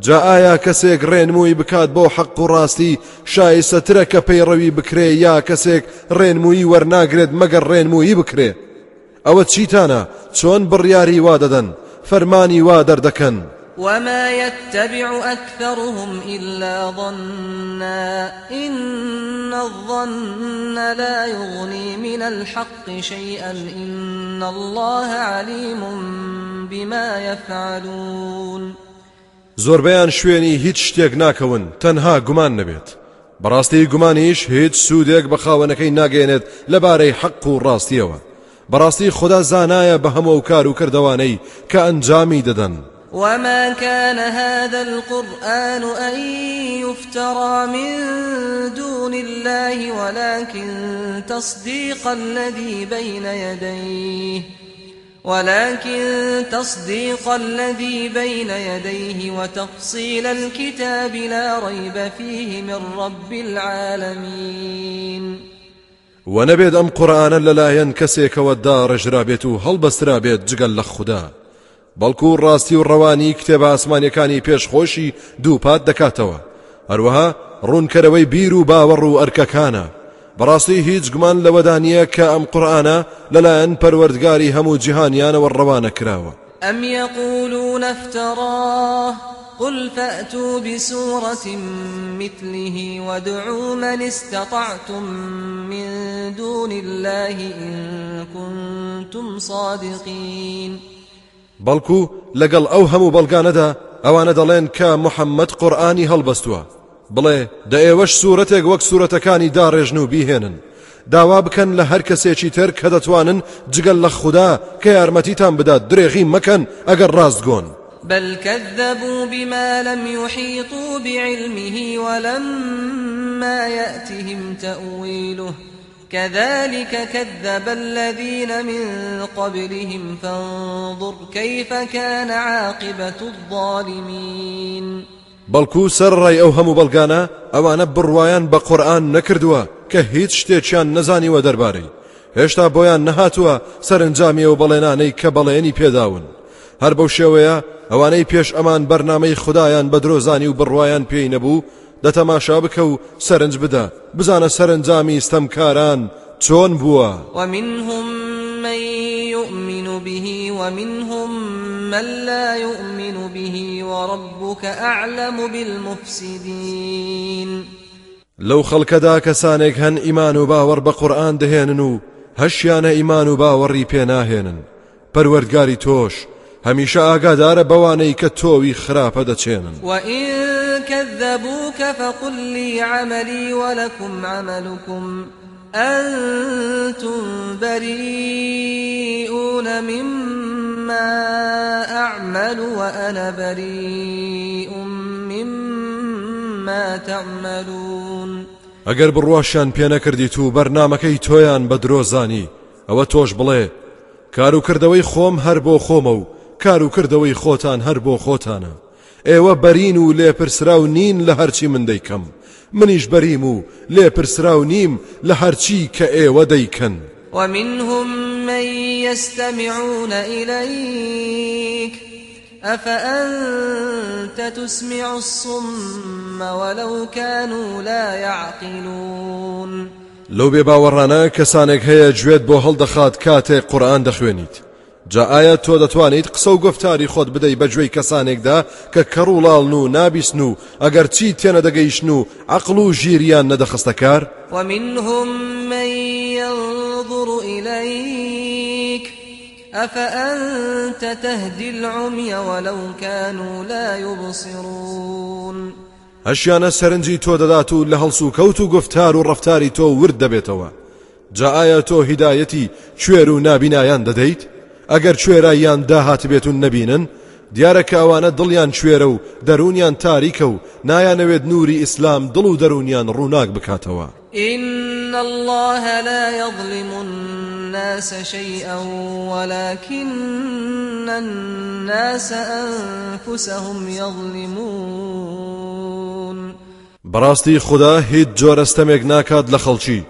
جا ئایا کەسێک ڕێنمووی بکات بۆ حەق و ڕاستی شایستەترە کە پەیڕەوی بکرێ یا کەسێک ڕێنمووی وەرناگرێت مەگەر ڕێنمووی بکرێ؟ ئەوە چیتانە؟ چۆن بڕیاری وا دەدەن فەرمانی وا دەردەکەن. وما يتبع أكثرهم إلا ظنا إن الظن لا يغني من الحق شيئا إن الله عليم بما يفعلون زۆربەیان شوێنی هیچ شتێک ناکەون تەنها گومان نەبێت بەڕاستی گومانیش هیچ سوودێک بە خاوەنەکەی ناگەێنێت لەبارەی حەق و ڕاستیەوە بەڕاستی خدا زانایە بە هەموو کار و کردوانەی کە ئەنجامی دەدەن وما كان هذا القرآن أن يفترى من دون الله ولكن تصديق الذي بين يديه ولكن تصديق الذي بين يديه وتفصيل الكتاب لا ريب فيه من رب العالمين ونەبێت ئەم قورآانە لەلایەن کەسێکەوە داڕژرا بێت و هەڵبەسترا بێت جگەل لە خوددا بەڵکو ڕاستی و ڕەوانی کتێبە ئاسمانیەکانی پێشخۆشی دووپات دەکاتەوە. هەروەها ڕوونکەرەوەی بیر و باوەڕ و ئەرکەکانە. بەڕاستی هیچ گومان لەوەدانیە کە ئەم قورآانە لەلایەن پەروەردگاری هەموو جیهانیانەوە ڕەوانە کراوە. ئەم يقولون افتراه؟ قل فأتوا بسورة مثله وادعوا من استطعتم من دون الله إن كنتم صادقين. بەڵکو لەگەڵ ئەو هەموو بەڵگانەدا ئەوانە دەڵێن کە محەممەد قورآانی هەڵبەستووە. بڵێ دە ئێوەش سوورەتێک وەک سوورەتەکانی داڕێژن و بیهێنن. داوا بکەن لە هەر کەسێکی تر کە دەتوانن جگەل لە خوددا کە یارمەتیتان بدات درێغی مەکەن ئەگەر ڕاستگۆن بل كذبوا بما لم يحيطوا بعلمه ولما يأتهم تأويله كذلك كذب الذين من قبلهم فانظر كيف كان عاقبة الظالمين. بەڵکو سەرڕای ئەو هەموو بەڵگانە ئەوانە بڕواان بە قورآن نەکردووە کە هیچ شتێکیان نەزانیوە دەربارەی. هێشتا بۆیان نەهاتووە سەرنجامی و بەڵێنانەی کە بەڵێنی پێداون. هەر بەو شێوەیە ئەوانەی پێش ئەمان بەرنمەی خدایان بە درۆزانی و بڕواان پێی نەبوو دەتەماشا بکە و سەرنج بدە. بزانە سەرنجامی ستەمکاران چۆن بووە؟ ومنهم من يؤمن به ومنهم من لا يؤمن به وربك أعلم بالمفسدين. لەو خەڵکەدا کەسانێک هەن ئیمان و باوەڕ بە قورآان دەهێنن و هەشیانە ئیمان و باوەڕی پێناهێنن. پەروەردگاری تۆش هەمیشە ئاگادارە بەوانەی کە تۆوی خراپە دەچێنن. فقل لي عملي ولكم عملكم أنتم بريئون مما أعمل وأنا بريء مما تعملون. ئەگەر بڕواشیان پێ نەکردیت و بەرنمەکەی تۆیان بە درۆزانی ئەوە تۆش بڵێ کار و کردەوەی خۆم هەر بۆ خۆمە و کار و کردەوەی خۆتان هەر بۆ خۆتانە. ئێوە بەرین و لێپرسراو نین لە هەرچی من دەیکەم منیش بەریم و لێپرسراو نیم لە هەرچی کە ئێوە دەیکەن. ومنهم من يستمعون إليك أفأنت تسمع الصم ولو كانوا لا يعقلون؟ لەو بێ باوەڕانە کەسانێک هەیە گوێت بۆ هەڵدەخات کاتێک قورآن دەخوێنیت. جا ئایا تۆ دەتوانیت قسە و گفتاری خۆت بدەی بەگوێی کەسانێکدا کە کەڕووڵاڵن و نابیستن و ئەگەر چی تێنە دەگەیشتن و عقل و ژیریان نەدەخستە کار؟ ومنهم من ينظر إليك أفأنت تهدي العمي ولو كانوا لا يبصرون؟ هەشیانە سەرنجی تۆ دەدات و لە هەڵس و کەوت و گفتار و ڕفتاری تۆ ورد دەبێتەوە جا ئایا تۆ هیدایەتی کوێر و نابینایان دەدەیت ئەگەر کوێراییان داهات بێت و نەبینن دیارە کە ئەوانە دڵیان کوێرە و دەرونیان تاریکە و نایانەوێت نوری ئیسلام دڵ و دەرونیان ڕووناک بکاتەوە. إن الله لا يظلم الناس شيئا ولكن الناس أنفسهم يظلمون. بەڕاستی خدا هیچ جۆرەستەمێک ناکات لە خەڵکی.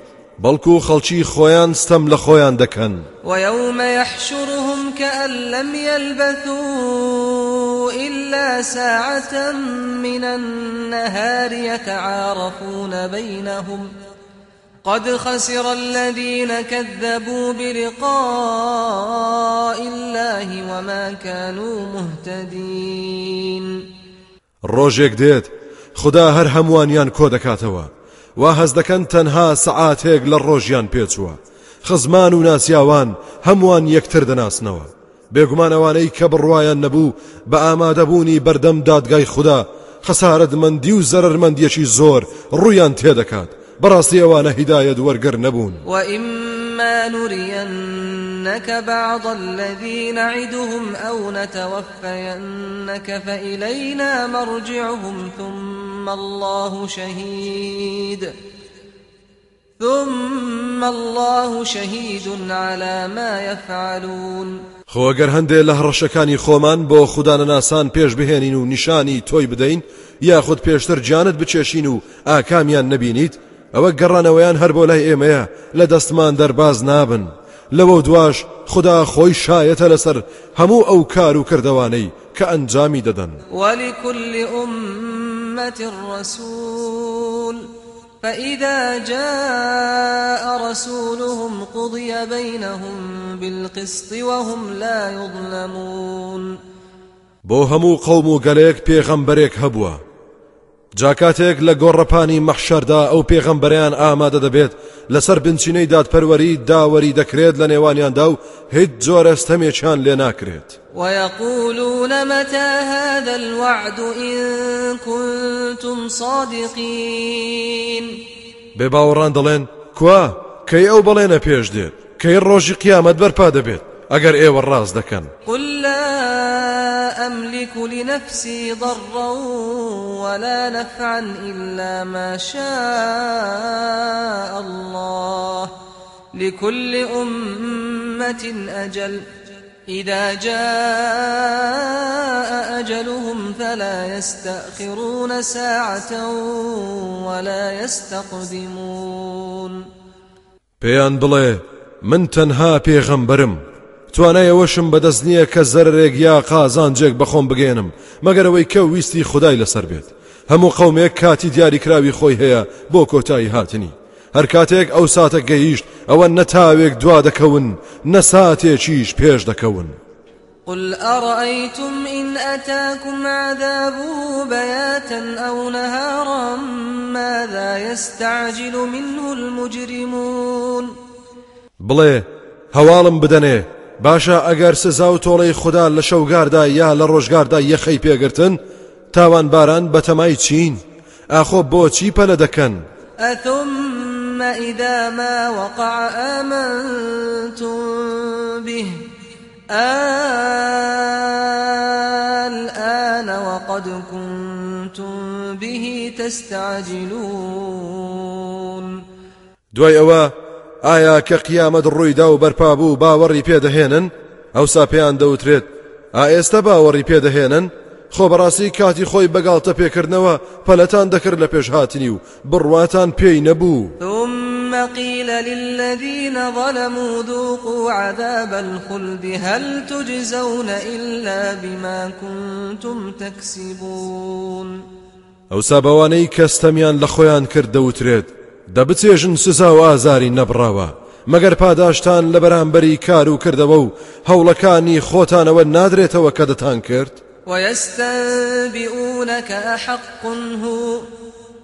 بەڵکو خەڵکی خۆیان ستەم لە خۆیان دەکەن ويوم يحشرهم كأن لم يلبثوا إلا ساعة من النهار يتعارفون بينهم. قد خسر الذين كذبوا بلقاء الله وما كانوا مهتدين. ڕۆژێک دێت خدا هەر هەمووانیان کۆ دەکاتەوە. وا هەز دەکەن تەنها سەعاتێک لە ڕۆژیان پێچووە. خزمان و ناسیاوان هەمووان یەکتر دەناسنەوە. بێگومانەوانەی کە بڕواان نەبوو بە ئامادەبوونی بەردەم دادگای خوددا خەسارەتمەندی و زەرمەندیەکی زۆر ڕویان تێدەکات. بەڕاستی ئەوانە هیدایەت وەرگەر نەبوون. وإما نرينك بعض الذي نعدهم أو نتوفينك فإلينا مرجعهم ثم الله شهيد ثم الله شهيد على ما يفعلون. خۆگەر هەندێک لە هەڕەشەکانی خۆمان بۆ خوددانەناسان پێش بهێنین و نیشانی تۆی بدەین یاخود پێشتر جانت بچێشین و ئاکامیان نەبینیت ئەوە گەڕانەوەیان هەر بۆ لای ئێمەیە لە دەستمان دەرباز نابن. لەوە دواش خدا خۆی شایەتە لەسەر هەموو ئەو کار و کردوانەی کە ئەنجامی دەدەن. ولكل أمة رسول فإذا جاء رسولهم قضي بينهم بالقسط وهم لا يظلمون. بۆ هەموو قەوم و گەلەیەک پێغەمبەرێک هەبووە. جاکاتێک لە گۆڕەپانی مەحشەردا ئەو پێغەمبەریان ئامادە دەبێت. لەسەر بنچینەی دادپەروەری داوەری دەکرێت لە نێوانیاندا و هیچ جۆرە ستەمێکیان لێ ناکرێت. ويقولون متى هذا الوعد إن كنتم صادقين؟ بێباوەڕان دەڵێن کوا کەی ئەو بەڵێنە پێش دێت؟ کەی ڕۆژی قیامەت بەرپا دەبێت؟ ئەگەر ئێوە ڕاست دەکەن. قل أملك لنفسي ضرا ولا نفعا إلا ما شاء الله. لكل أمة أجل. إذا جاء أجلهم فلا يستأخرون ساعة ولا يستقدمون. پێیان بڵێ من تەنها پێغەمبەرم توانایەوەشم بەدەست نییە کە زەرێک یا قازانجێک بەخۆم بگێنم مەگەرەوەی کە ویستی خدای لەسەر بێت. هەموو قەومێک کاتی دیاریکراوی خۆی هەیە بۆ کۆتایی هاتنی. هەر کاتێک ئەو ساتە گەیشت ئەوە نەتاوێک دوا دەکەون نەساتێکیش پێش دەکەون. قل أرأيتم إن أتاكم عذابه بياتا أو نهارا ماذا يستعجل منه المجرمون؟ بڵێ هەواڵم بدەنێ. باشە ئەگەر سزا و تۆڵەی خوددا لە شەوگاردا یا لە ڕۆژگاردا یەخەی پێگرتن تاوان باران بەتەمای چین. ئاخۆ بۆچی پەلە دەکەن؟ أثم إذا ما وقع آمنتم به. الآن وقد كنتم به تستعجلون. دوای ئەوە ئایا کە قیامەت ڕوویدا و بەرپا بوو باوەڕی پێدەهێنن؟ ئەوسا پێیان دەوترێت. ئا ئێستا باوەڕی پێدەهێنن؟ خۆ بەڕاستی کاتی خۆی بەگاڵتە پێکردنەوە پەلەتان دەکرد لە پێش هاتنی و بڕواتان پێی نەبوو. ثم قيل للذين ظلموا ذوقوا عذاب الخلد هل تجزون إلا بما كنتم تكسبون؟ ئەوسا بەوانەی کەستەمیان لە خۆیان کرد دەوترێت. دەبچێژن سزا و ئازاری نەبراوە مەگەر پاداشتان لە بەرامبەری کار و کردەوە و هەوڵەکانی خۆتانەوە نادرێتەوە کە دەتان کرد؟ ويستنبئونك أحق هو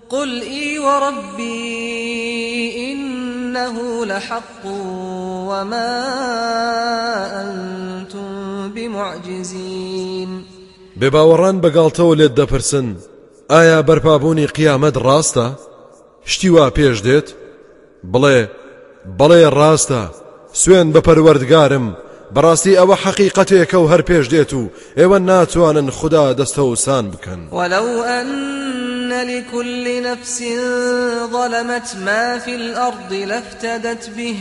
قل إي وربي إنه لحق وما أنتم بمعجزين. بێباوەڕان بەگاڵتەوە لێت دەپرسن ئایا بەرپابوونی قیامەت ڕاستە؟ شتی وا پێش دێت؟ بڵێ بەڵێ ڕاستە سوێن بە پەروەردگارم. بەڕاستی ئەوە حەقیقەتێکە و هەر پێش دێت ناتوانن خدا دەستە وسان بکەن. ولو أن لكل نفس ظلمت ما في الأرض لافتدت به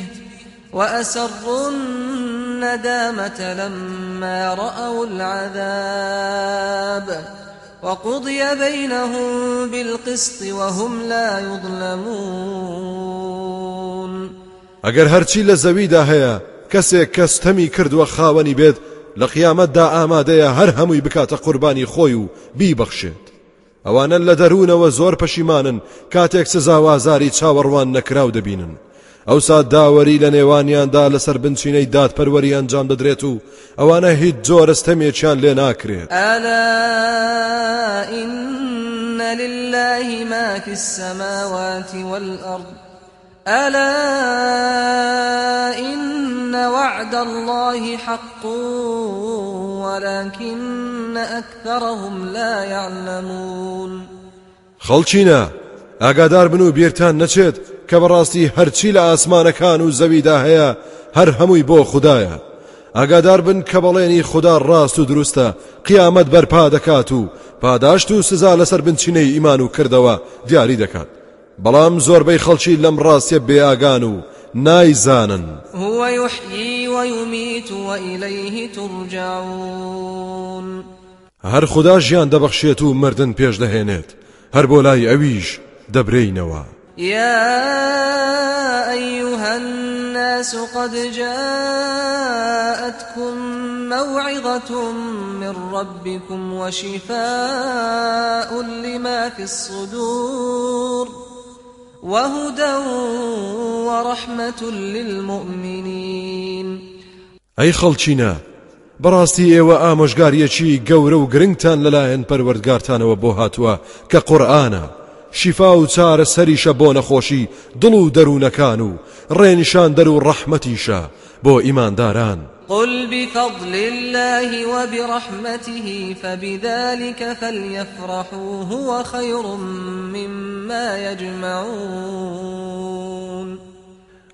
وأسروا الندامة لما رأوا العذاب. وقضي بينهم بالقسط وهم لا يظلمون. ئەگەر هەرچی لە زەویدا هەیە کەسێک کەستەمی کردووە خاوەنی بێت لە قیامەتدا ئامادەیە هەر هەمووی بکاتە قوربانی خۆی و بیبەخشێت. ئەوانە لە دەروونەوە زۆر پەشیمانن کاتێک سزاوازاری چاوەڕوان نەکراو دەبینن. ئەوسا داوەری لە نێوانیاندا لەسەر بنچینەی دادپەروەری ئەنجام دەدرێت و ئەوانە هیچ جۆرەستەمێکیان لێ ناکرێت ألا إن لله ما في السماوات والأرض. ألا إن وعد الله حق ولكن أكثرهم لا يعلمون. خەڵچینە ئاگادار بن و بیرتان نەچێت کە بەڕاستی هەرچی لە ئاسمانەکان و زەویدا هەیە هەر هەمووی بۆ خوددایە ئاگادار بن کە بەڵێنی خوددا ڕاست و دروستە قیامەت بەرپا دەکات و پاداشت و سزا لەسەر بنچینەی ئیمان و کردەوە دیاری دەکات. بەڵام زۆربەی خەڵکی لەم ڕاستیە بێئاگان و نایزانن. هو يحيي ويميت وإليه ترجعون. هەر خدا ژیان دەبەخشێت و مردن پێش دەهێنێت. هەر بۆ لای ئەویش دەبرینەوە يا أيها الناس قد جاءتكم موعظة من ربكم وشفاء لما في الصدور وهدى ورحمة للمؤمنين. ئەی خەڵچینە بەڕاستی ئێوە ئامۆژگاریەکی گەورە و گرنگتان لەلایەن پەروەردگارتانەوە بۆ هاتووە کە قورآانە شیفا و چارە سەریشە بۆ نەخۆشی دڵ و دەروونەکان و ڕێنیشان دەر و ڕەحمەتیشە بۆ ئیمانداران. قل بفضل الله وبرحمته فبذلك فليفرحوا هو خير مما يجمعون.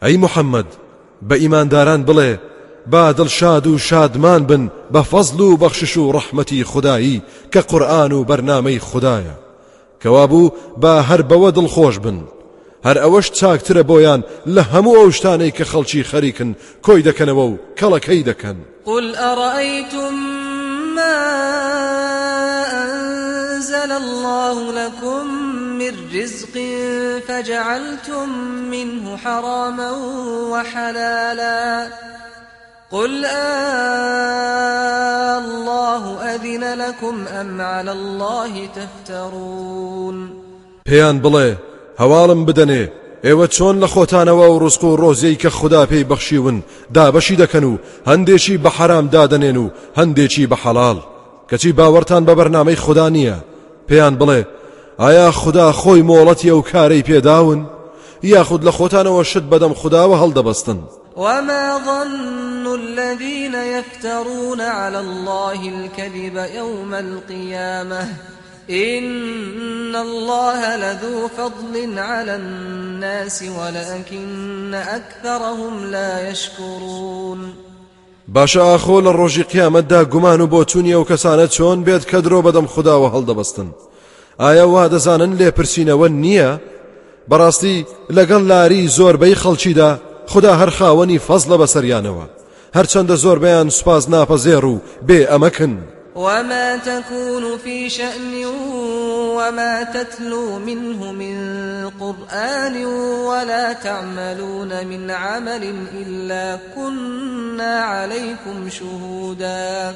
ئەی محەممەد بە ئیمانداران بڵێ با دڵشاد و شادمان بن بە فەزل و بەخشش و ڕەحمەتی خودایی کە قورآن و بەرنامەی خدایە. کەوابوو با هەر بەوە دڵخۆش بن. هەر ئەوەش چاکترە بۆیان لە هەموو ئەو شتانەی کە خەڵکی خەریکن کۆی دەکەنەوە و کەڵەکەی دەکەن. قل أرأيتم ما أنزل الله لكم من رزق فجعلتم منه حراما وحلالا قل آه الله أذن لكم أم على الله تفترون پێیان بڵێ هەواڵم بدەنێ. ئێوە چۆن لە خۆتانەوە و ڕسق و ڕۆزیەی کە خوددا پێی بەخشیون دابەشی دەکەن و هەندێکی بە حرام دادەنێن و هەندێکی بە حەڵال کەچی باوەرتان بە بەرنامەی خوددا نییە. پێیان بڵێ ئایا خوددا خۆی مۆڵەتی ئەو کارەی پێداون؟ یاخود لە خۆتانەوە شت بەدەم خودداوە هەڵدەبەستن. وما ظن الذين يفترون على الله الكذب يوم القيامة إن الله لذو فضل على الناس ولكن أكثرهم لا يشكرون باشە ئاخۆ لە ڕۆژی قیامەتدا گومان و بۆچوونیە و کەسانە چۆن بێت کە درۆ بەدەم خودداوە هەڵدەبەستن؟ ئایا وا دەزانن لێپرسینەوە نییە؟ بەڕاستی لەگەڵ لاری زۆربەی خەڵکیدا خدا هەر خاوەنی فەزلە بەسەریانەوە. هەرچەندە زۆربیان سوپاز ناپەزێڕ و بێ ئەمەکن. وما تكون في شأن وما تتلو منه من قرآن ولا تعملون من عمل إلا كنا عليكم شهودا.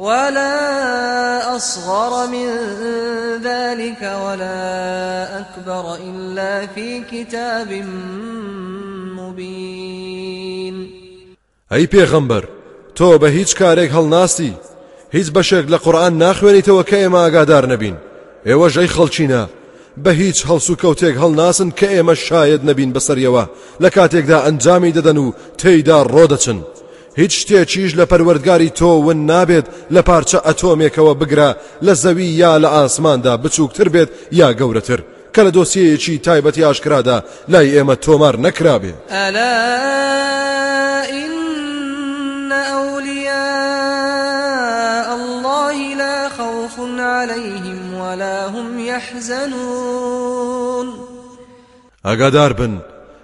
ولا أصغر من ذلك ولا أكبر إلا في كتاب مبين. ئەی پێغەمبەر تۆ بە هیچ کارێک هەڵناسی هیچ بەشێک لە قورآن ناخوێنیتەوە کە ئێمە ئاگادار نەبین. ئێوە ژەی خەڵچینە بە هیچ هەڵسو کەوتێک هەڵناسن کە ئێمە شاید نەبین بەسەریەوە. لە کاتێکدا ئەنجامی دەدەن و تێیدا ڕۆدەچن هیچ شتێکیش لە پەروەردگاری تۆ ون نابێت لە پارچە ئەتۆمێکەوە بگرە لە زەوی یا لە ئاسماندا بچووکتر بێت یا گەورەتر. کە لە دۆسیەیەکی تایبەتی ئاشکرادا لای ئێمە تۆمار نەکرابێ. ألا إن أولياء الله لا خوف عليهم ولا هم يحزنون. ئاگادار بن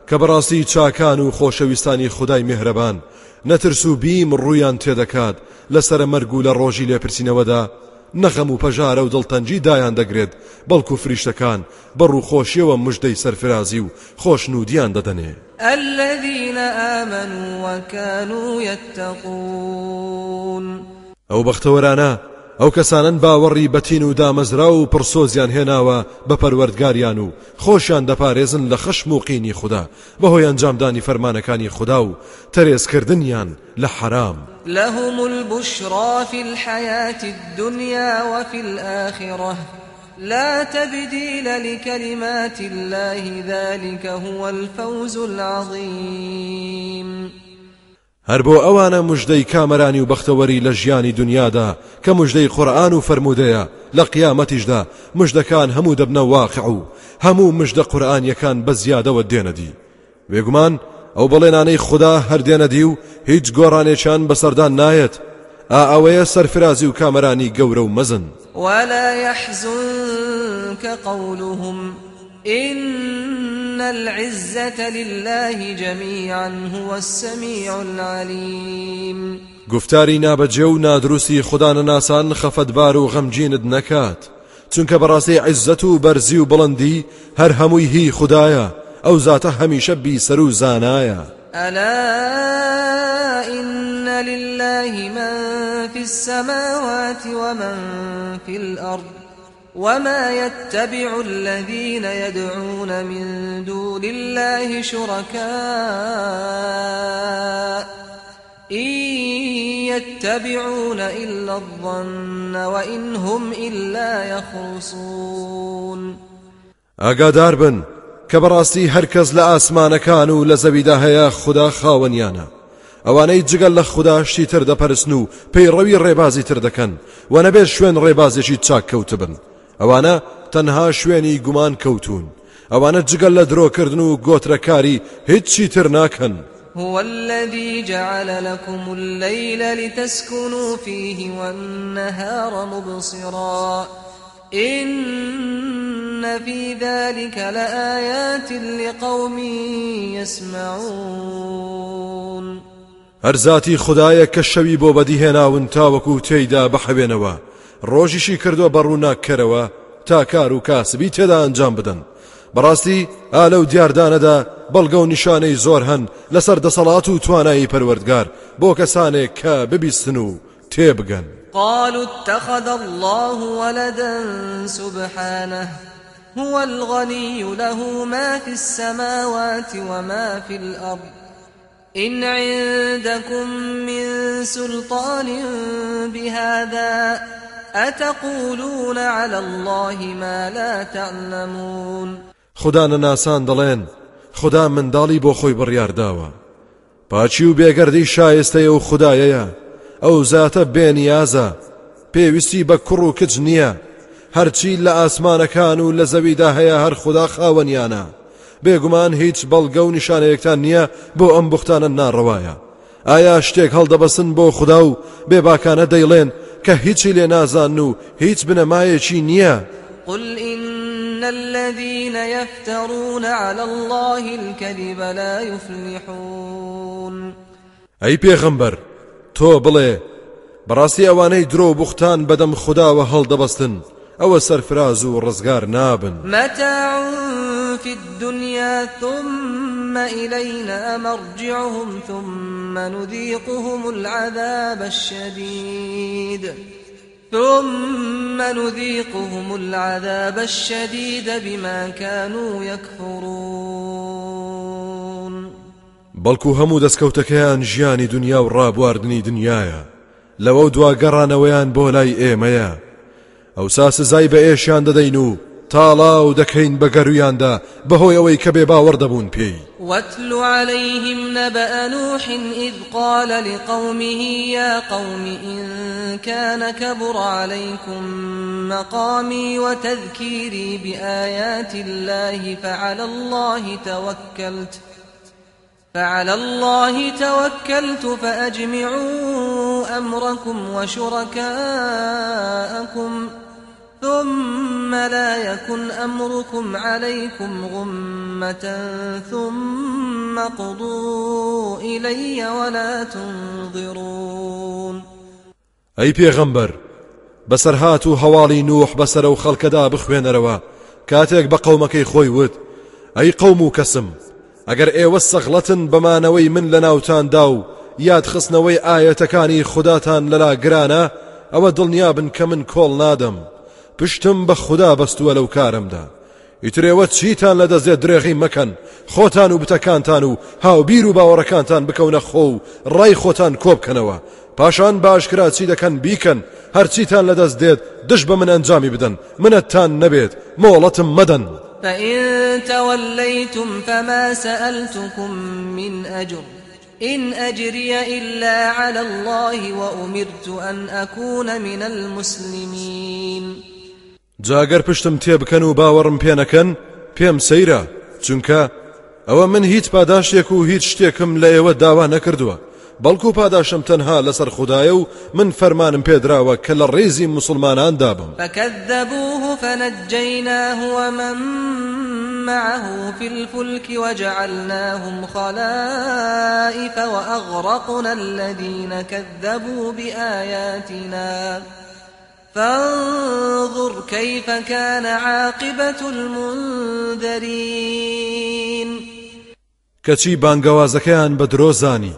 کە بەڕاستی چاکان و خۆشەویستانی خدای میهرەبان نەترس و بیم ڕوویان تێدەکات لەسرە مەرگ و لە ڕۆژی لێپرسینەوەدا نەخەم و پەژارە و دڵتەنجی دایان دەگرێت بەڵکو فریشتەکان بەڕوو خۆشیەوە مژدەی سەرفرازی و خۆشنودیان دەدەنێ. الذين آمنوا وكانوا يتقون. ئەو بەختەوەرانە ئەو کەسانن باوەڕی بەتین و دامەزرا و پرسۆزیان هێناوە بە پەروەردگاریان و خۆشیان دەپارێزن لە خەشم و قینی خوددا. بەهۆی ئەنجامدانی فەرمانەکانی خوددا و تەرێزکردنیان لە حرام. لهم البشرى في الحياة الدنيا وفي الآخرة. لا تبديل لكلمات الله ذلك هو الفوز العظيم. هەر بۆ ئەوانە مژدەی کامەرانی و بەختەوەری لە ژیانی دنیادا کە مژدەی قورآن و فرەرمودەیە لە قیامەتیشدا مژدەکان هەموو دەبنە واقع و هەموو مژدە قورآانیەکان بە زیادەوە دێنەدی. بێگومان ئەو بەڵێنانەی خوددا هەردێنەدی و هیچ گۆڕانێکیان بەسەردان نایەت. ئا ئەوەیە سەرفرازی و کامەرانی گەورە و مەزن. ولا يحزنك قولهم إن العزة لله جميعا هو السميع العليم. گفتاری نابەجێ و نادروستی خوددانە ناسان خەفەتبار و غەمجینت نەکات چونکە بەڕاستی عیزەت و بەرزی و بڵندی هەر هەمووی هی خدایە ئەو زاتە هەمیشە بیسەر و زانایە ألا إن لله من في السماوات ومن في الأرض. وما يتبع الذين يدعون من دون الله شركاء إن يتبعون إلا الظن وإن هم إلا يخرصون ئاگادار بن کە بەڕاستی هەرکەس لە ئاسمانەکان و لە زەویدا هەیە خوددا خاوەنیانە. ئەوانەی جگەل لە خوددا شتی تر دەپەرستن و پەیڕەوی ڕێبازی تر دەکەن و نەبێت شوێن ڕێبازێکی چاک کەوت بن ئەوانە تەنها شوێنی گومان کەوتون ئەوانە جگەل لە درۆکردن و گۆترەکاری هیچی تر ناکەن. هو الذي جعل لكم الليل لتسكنوا فيه والنهار مبصرا. إن في ذلك لآيات لقوم يسمعون. هەرزاتی خدایە کە شەوی بۆ بەدیهێناون تاوەکو تێیدا بەحەوێنەوە. ڕۆژیشی کردووە بەڕوو ناکەرەوە تا کار و کاسبی تێدا ئەنجام بدەن. بەڕاستی ئالە و دیاردانەدا بەڵگە و نیشانەی زۆر هەن لەسەر دەسەڵات و توانایی پەروەردگار. بۆ کەسانێک کە ببیستن قالوا اتخذ الله ولدا سبحانه. هو الغني له ما في السماوات وما في الأرض. إن عندكم من سلطان بهذا أتقولون على الله ما لا تعلمون؟ خدا ناسان دەڵێن خدا منداڵی بۆ خۆی بڕیارداوە. پاچی و بێگەردەی شایستەیە و خدایەیە ئەو زاتە بێنیازە پێویستی بە کوڕ و کچ نییە. هەرچی لە ئاسمانەکان و لە زەویدا هەیە هەر خدا خاوەنیانە. بێگومان هیچ بەڵگە و نیشانەیەکتان نییە بۆ ئەم بختانە ناڕەوایە. ئایا شتێک هەڵدەبەسن بۆ خدا و بێباکانە دەیڵێن کە هیچی لێ نازان و هیچ بنەمایەکی نییە قل إن الذين يفترون على الله الكذب لا يفلحون. ئەی پێغەمبەر تۆ بڵێ بەڕاستی ئەوانەی درۆ بوختان بەدەم خداوە هەڵدەبەستن ئەوە سەرفراز و ڕزگار نابن متاع في الدنيا ثم إلينا مرجعهم ثم نذيقهم العذاب الشديد. ثم نذيقهم العذاب الشديد بما كانوا يكفرون. بەڵکو هەموو دەستکەوتەکەیان ژیانی دنیا و ڕابواردنی دنیاە لەوە دوا گەڕانەوەیان بۆ لای ئێمەیە. ئەو سا سزای بە ئێشیان دەدەین و تاڵاو دەکەین بە گەرویاندا بەهۆی ئەوەی کە بێ باوەڕ دەبوون پێی. واتل عليهم نبأ نوح إذ قال لقومه يا قوم إن كان كبر عليكم مقامي وتذكيري بآيات الله فعلى الله توكلت فعلى الله توكلت فأجمعوا أمركم وشركاءكم. ثم لا يكن أمركم عليكم غمة ثم قضوا إلي ولا تنظرون. ئەی پێغەمبەر بەسەرهات و هەواڵی نوح بەسەر و خەڵکەدا بخوێنەرەوە کاتێک بە قەومەکەی خۆی وت ئەی قەوم و کەسم ئەگەر ئێوە سەغڵەتن بەمانەوەی من لە ناوتاندا و یاد خستنەوەی ئاەتەکانی خوداتان لەلا گرانە ئەوە دڵنیا بن کە من کۆڵ پشتم بە خوددا بەستووە لەو کارمدا ئیترێوە چیتان لە دەستێت درێغی مەکەن خۆتان و بتەکانتان و هاوبیر و باوەڕەکانتان بکەونە خۆ و ڕای خۆتان کۆبکەنەوە پاشان باشکرا چی دەکەن بیکەن هەرچیتان لەدەست دێت دش بە من ئەنجامی بدەن منەتان نەبێت مۆڵەتم مەدەن فإن توليتم فما سألتكم من أجر إن أجري إلا على الله وأمرت أن أكون من المسلمين جاگەر پشتم تێبکەن و باوەڕم پێ نەکەن پێم سەیرە چونکە ئەوە من هیچ پاداشتێک و هیچ شتێکم لە ئێوە داوا نەکردووە. بەڵکو پاداشم تەنها لەسەر خدایە و من فەرمانم پێدراوە کە لە ڕێزی مسلمانان دابم. فكذبوه فنجيناه ومن معه في الفلك وجعلناهم خلائف وأغرقنا الذين كذبوا بآياتنا فانظر كيف كان عاقبة المنذرين. کەچی بانگەوازەکەیان بە درۆزانی.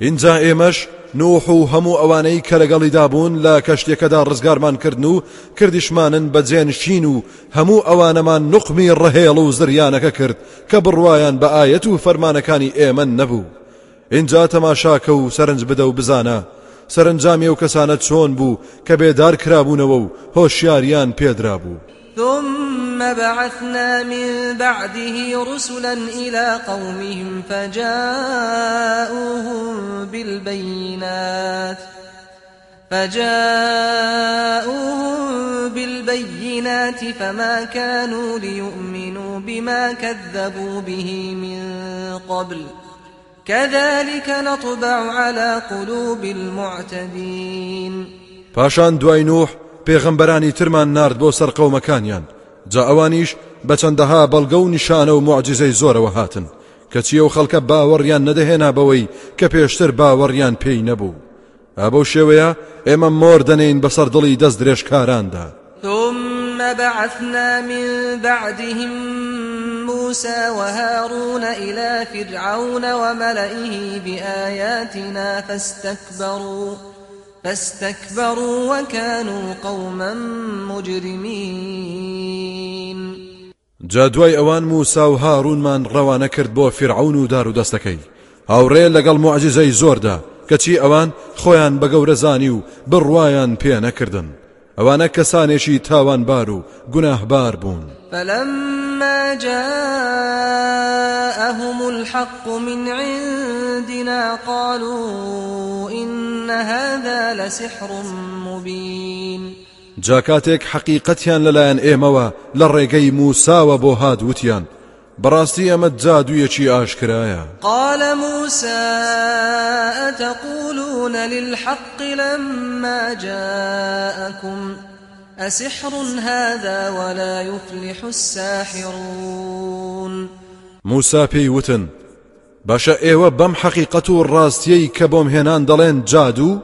اینجا ئێمەش نوح و هەموو ئەوانەی کە لەگەڵیدا بوون لە کەشتێکەدا ڕزگارمان کردن و کردیشمانن بە جێنشین و هەموو ئەوانەمان نقمی ڕهێڵ و زریانەکە کرد کە بڕواان بە ئاەت و فەرمانەکانی ئێمە نەبوو. اینجا تەماشاکە و سەرنج بدە و بزانە سەرنجامی ئەو کەسانە چۆن بوو کە بێدار کرابوونەوە و هۆشیاریان پێدرا بوو ثم بعثنا من بعده رسلا إلى قومهم فجاءوهم بالبينات. فجاءوهم بالبينات فما كانوا ليؤمنوا بما كذبوا به من قبل. كذلك نطبع على قلوب المعتدين. پاشان دوای نوح پێغەمبەرانی ترمان نرد بۆ سەر قەومەکانیان جا ئەوانیش بە چەندەها بەڵگە و نیشانە و معجززەی زۆرەوە هاتن. کەچیە و خەڵکە باوەڕیان نەدەهێنا بەوەی کە پێشتر باوەڕیان پێی نەبوو. ئابەو شێوەیە ئێمە مۆر دەنین بەسەر دڵی دەست درێژکاراندا ثم بعثنا من بعدهم موسى وهارون إلى فرعون وملئه بآياتنا فاستكبروا فاستكبروا وكانوا قوما مجرمين. جا دوای ئەوان موسا و هاڕونمان ڕەوانە کرد بۆ فرعون و دار و دەستەکەی. هاوڕێ لەگەڵ معجززەی زۆردا کەچی ئەوان خۆیان بە گەورەزانی و نەکردن. ئەوانە کەسانێکی تاوانبار و گوناهبار بوون. فلما جاءهم الحق من عندنا قالوا إن هذا لسحر مبين. جاکاتێک حەقیقەتیان لەلایەن ئێمەوە لە ڕێگەی موساوە بۆ هاد وتیان. بەڕاستی ئەمە جادوویەکی ئاشکرایە قال موسى أتقولون للحق لما جاءكم؟ أسحر هذا ولا يفلح الساحرون. موسا پێی وتن باشە ئێوە بەم حەقیقەت و ڕاستیەی کە بۆم هێنان دەڵێن جادوو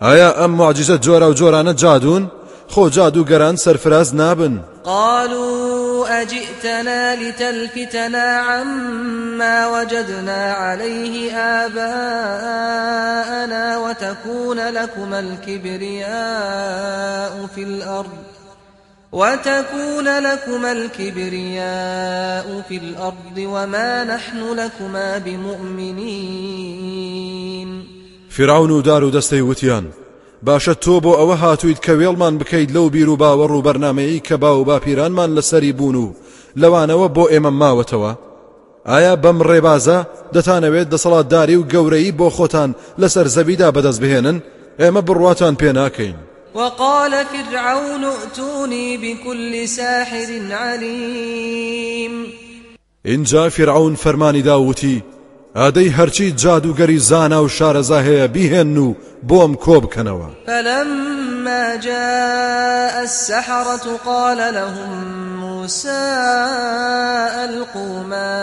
ئایا ئەم معجزە جۆرە و جۆرانە جادون خۆ جادوگەران سەرفراز نابن. قالوا أجئتنا لتلفتنا عما وجدنا عليه آباءنا وتكون لكما الكبرياء في الأرض وتكون لكما الكبرياء في الأرض وما نحن لكما بمؤمنين. فرعون دار و دەستەی وتیان باشە تۆ بۆ ئەوە هاتوویت کە وێڵمان بکەیت لەو بیر و باوەڕ و بەرنامەیە کە با و باپیرانمان لەسەری بوون و لەوانەوە بۆ ئێمە ماوەتەوە. ئایا بەم ڕێبازە دەتانەوێت دەسەڵاتداری و گەورەیی بۆ خۆتان لەسەر زەویدا بەدەست بهێنن؟ ئێمە بڕواتان پێ ناکەین. وقال فرعون ائتوني بكل ساحر عليم. اینجا فرعون فەرمانی داوتی ئادەی هەرچی جادوگەری زانا و شارەزا هەیە بیهێن و بۆم کۆ بکەنەوە. فلما جاء السحرة قال لهم موسى ألقوا ما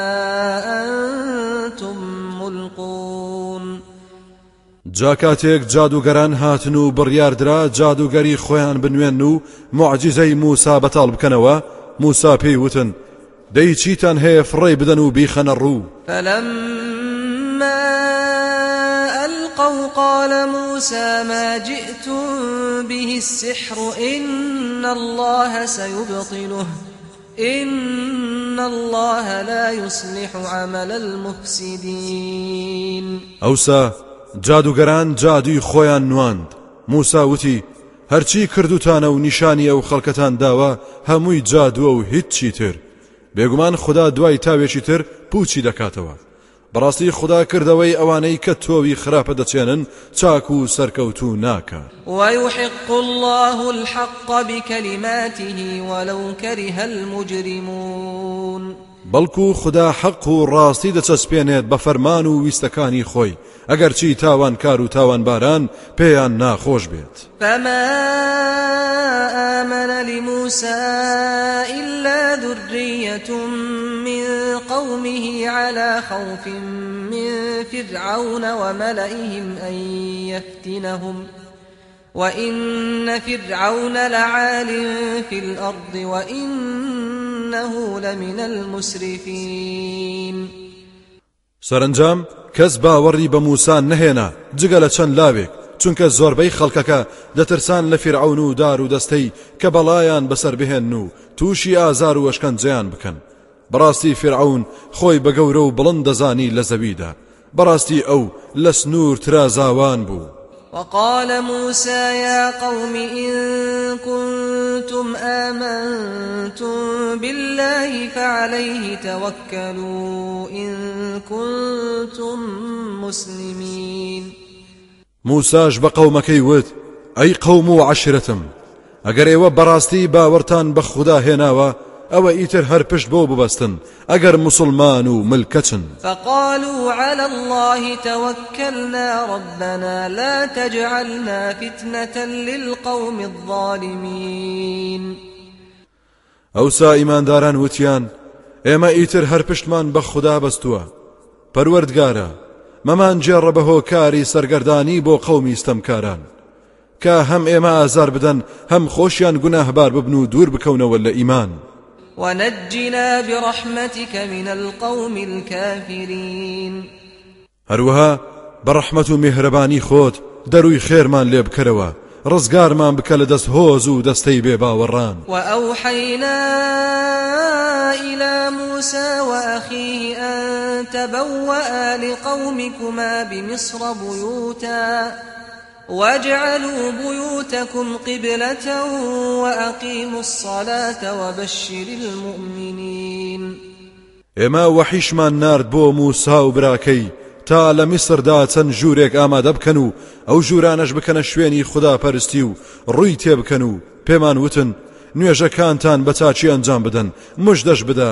أنتم ملقون. جا کاتێک جادوگەران هاتن و بڕیاردرا جادوگەری خۆیان بنوێن و معجزەی موسا بەتاڵ بکەنەوە. موسا پێی وتن دەی چیتان هەیە فڕێ بدەن و بیخەنە ڕوو. فلما ألقوا قال موسى ما جئتم به السحر إن الله سيبطله إن الله لا يصلح عمل المفسدين. ئەوسا جادوگەران جادوی خۆیان نواند. وتی هەرچی کردوتانە و نیشانی ئەو خەڵکەتان داوە هەمووی جادووە و هیچی تر. بێگومان خدا دوای تاوێکی تر پوچی دەکاتەوە. بەڕاستی خدا کردەوەی ئەوانەی کە تۆوی خراپە دەچێنن چاک و سەرکەوتوو ناکات. ويحق الله الحق بكلماته ولو كره المجرمون. بەڵکو خدا حەق و ڕاستی دەچەسپێنێت بە فەرمان و ویستەکانی خۆی. ئەگەر چی تاوان کار و تاوان باران پێیان ناخۆش بێت. فما آمن لموسى إلا ذرية قومه على خوف من فرعون وملئهم أن يفتنهم وإن فرعون لعال في الأرض وإنه لمن المسرفين. سەرنجام کەس باوەڕی بە موسان نەهێنا جگە لە چەند لاوێک چونکە زۆربەی خەڵکەکە دەترسان لە فرعون و دار و دەستەی کە بەڵایان بەسەر بهێن و تووشی بەڕاستی فرعون خۆی بە گەورە و بڵند دەزانی لە زەویدا بەڕاستی ئەو لە سنوور ترازاوان بوو وقال موسى يا قوم إن كنتم آمنتم بالله فعليه توكلوا إن كنتم مسلمين. موساش بە قەومەکەی وت ئەی قەوم و عشرەتم ئەگەر ئێوە بەڕاستی باوەرتان بە خوددا هێناوە ئەوە ئیتر هەر پشت بۆ ببەستن ئەگەر مسلمان و ملکەچن فقالوا على الله توكلنا ربنا لا تجعلنا فتنة للقوم الظالمين. ئەوسا ئیمانداران وتیان ئێمە ئیتر هەر پشتمان بە خوددا بەستووە پەروەردگارە مەمان جێڕە بە هۆکاری سەرگەردانی بۆ قەومی ستەمکاران کە هەم ئێمە ئازار بدەن هەم خۆشیان گوناهبار ببن و دوور بکەونەوە لە ئیمان ونجنا برحمتك من القوم الكافرين. هەروەها بەڕەحمەت و میهرەبانی خۆت دەروی خێرمان لێ بکەرەوە. ڕزگارمان بکە لە دەست هۆز و دەستەی بێ باوەڕان. وأوحينا إلى موسى وأخيه أن تبوأ لقومكما بمصر بيوتا. واجعلوا بيوتكم قبلة وأقيموا الصلاة وبشر المؤمنين. ئێمە وەحیشمان نارد بۆ موسا و براکەی تا لە میسردا چەند ژوورێک ئامادە بکەن و ئەو ژورانەش بکەنە شوێنی خوددا پەرستی و ڕووی تێبکەن و پێمان وتن نوێژەکانتان بە چاچی ئەنجام بدەن مژدەش بدە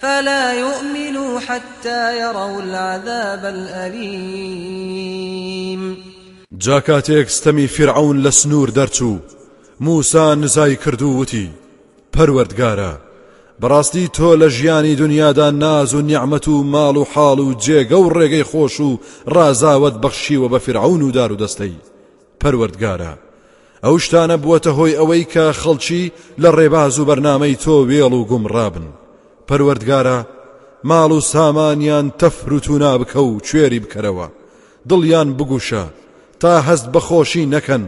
فلا يؤمنوا حتى يروا العذاب الأليم. جا کاتێک ستەمی فرعون لە سنوور دەرچوو. موسا نزای کردو وتی پەروەردگارە بەڕاستی تۆ لە ژیانی دنیادا ناز و نیعممەت و ماڵ و حاڵ و جێگە و ڕێگەی خۆش و ڕازاوت بەخشیوە بە فرعون و دار و دەستەی. پەروەردگارە ئەو شتانە بووەتە هۆی ئەوەی کە خەڵکی لە ڕێباز و بەرنامەی تۆ وێڵ و گومڕابن. پەروەردگارە ماڵ و سامانیان تەفروت و نابکە و کوێری بکەرەوە. دڵیان بگوشە تا هەست بەخۆشی نەکەن.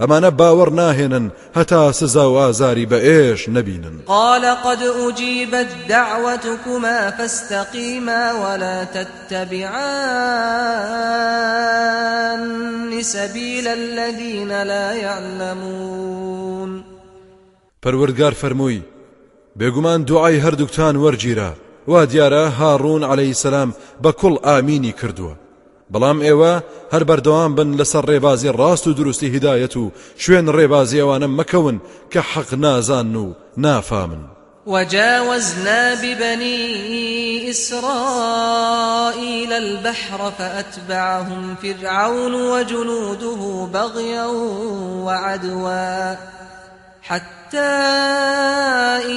ئەمانە باوەڕ ناهێنن هەتا سزا و ئازاری بە ئێش نەبینن. قال قد أجيبت دعوتكما فاستقيما ولا تتبعان سبيل الذين لا يعلمون. پەروەردگار فەرمووی بێگومان دوعای هەردووکتان وەرگیرە. وا دیارە هاڕون عليهەی سەسلام بە کوڵ ئامینی کردووە. بەڵام ئێوە هەر بن لەسەر ڕێبازی ڕاست و دروستی هیدایەت و شوێن ڕێبازی ئەوانە مەکەون کە حەق نافامن. وجاوزنا ببني إسرائيل البحر فأتبعهم فرعون وجنوده بغيا وعدوا. حتى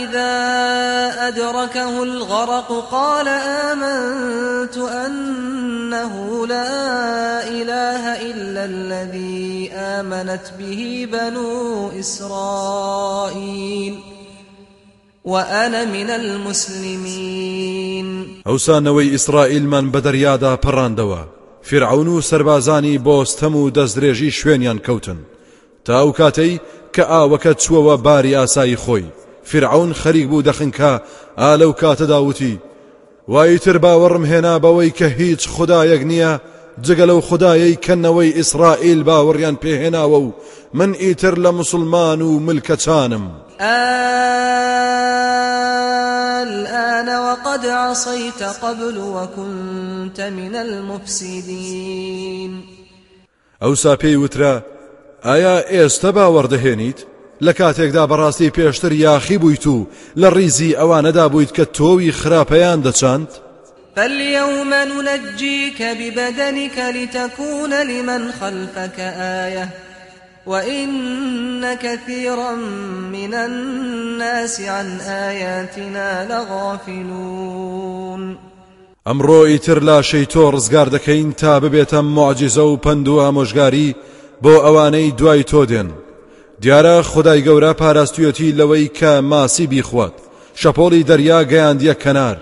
إذا أدركه الغرق قال آمنت أنه لا إله إلا الذي آمنت به بنو إسرائيل وأنا من المسلمين. ئەوسانەوەی ئیسرائیلمان بە دەریادا پەڕاندەوە فرعون و سربازانی بۆستەم و دەستدرێژی شوێنیان کەوتن. تا ئەو کاتەی کە ئاوەکە چووەوە باری ئاسایی خۆی فرعون خەریک بوو دەخنکە ئا لەو کاتەدا وتی وای تر باوەڕم هێنا بەوەی کە هیچ خدایەک نییە جگە لەو خدایەی کەنەوەی ئیسرائیل باوەڕیان پێهێناوە و من ئیتر لە مسوڵمان و ملکەچانم الآن وقد عصيت قبل وكنت من المفسدين. ئەوسا پێی وترا ئایا ئێستا باوەڕدەهێنیت؟ لە کاتێکدا بەڕاستی پێشتر یاخی بوویت و لە ڕیزی ئەوانەدا بوویت کە تۆوی خراپەیان دەچاند؟ فاليوم ننجيك ببدنك لتكون لمن خلفك آية وإن كثيرا من الناس عن آياتنا لغافلون ئەمڕۆ ئیتر لاشەی تۆ ڕزگار دەکەین تا ببێتە معجززە و پند و ئامۆژگاری بۆ ئەوانەی دوای تۆ دێن. دیارە خدای گەورە پاراستویەتی لەوەی کە ماسی بیخوات. شەپۆڵی دەریا گەیاندیە کەنار.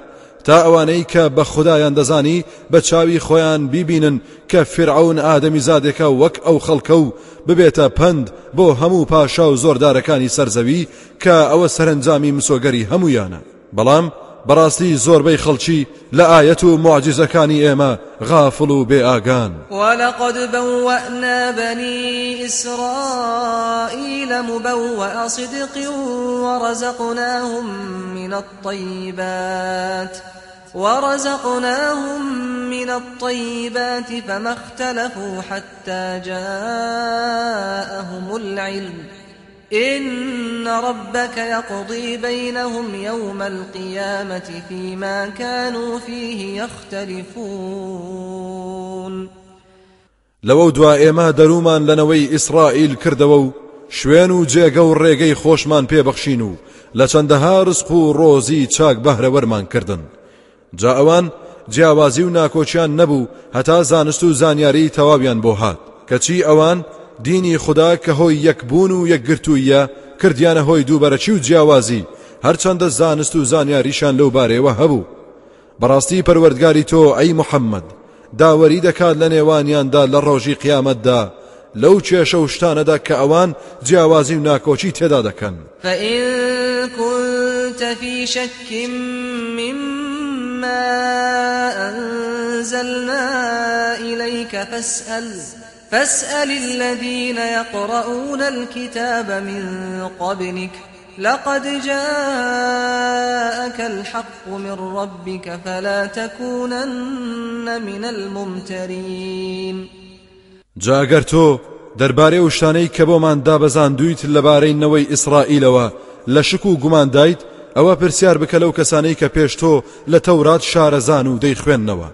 تا ئەوانەی کە بە خدایان دەزانی بە چاوی خۆیان بیبینن کە فرعون ئادەمی زادێکە وەک ئەو خەڵکە و ببێتە پند بۆ هەموو پاشا و زۆردارەکانی سەرزەوی کە ئەوە سەرنجامی مسۆگەری هەمویانە بەڵام بەڕاستی زۆربەی خەڵکی لە ئاەت و معجزەکانی ئێمە غافڵ و بێ ئاگان وەلقد بەوەنا بەنی ئیسرائیل مبەوە صدق وەڕزەقناهم من الطيبات ورزقناهم من الطيبات فما اختلفوا حتى جاءهم العلم. إن ربك يقضي بينهم يوم القيامة فيما كانوا فيه يختلفون. لەوە دوا ئێمە دەرومان لەنەوەی ئیسرائیل کردەوە و شوێن و جێگە و ڕێگەی خۆشمان پێبەخشین و لە چەندەها ڕسق و ڕۆزی چاک بەهرەوەرمان کردن. جا ئەوان جیاوازی و ناکۆکیان نەبوو هەتا زانست و زانیاری تەواویان بۆ هات. کەچی ئەوان؟ دینی خدا کە هۆی یەکبوون و یەکگرتووییە کردیانە هۆی دووبەرەکی و جیاوازی؟ هەرچەندە زانست و زانیاریشان لەو بارەوە هەبوو. بەڕاستی پەروەردگاری تۆ ئەی محەممەد داوەری دەکات لە نێوانیاندا لە ڕۆژی قیامەتدا لەو کێشە و شتانەدا کە ئەوان جیاوازی و ناکۆچی تێدا دەکەن. في شك مما أنزلنا إليك فاسأل فاسأل الذين يقرؤون الكتاب من قبلك لقد جاءك الحق من ربك فلا تكونن من الممترين. جاگەر تۆ دەربارەی و شانەی کە بۆمان دابەزاندویت لەبارەی نەوەی ئیسرائیلەوە لە شک و گوماندایت ئەوە پرسیار بکە لەو کەسانەی کە پێش تۆ لە تەورات شارەزان و دەیخوێندنەوە.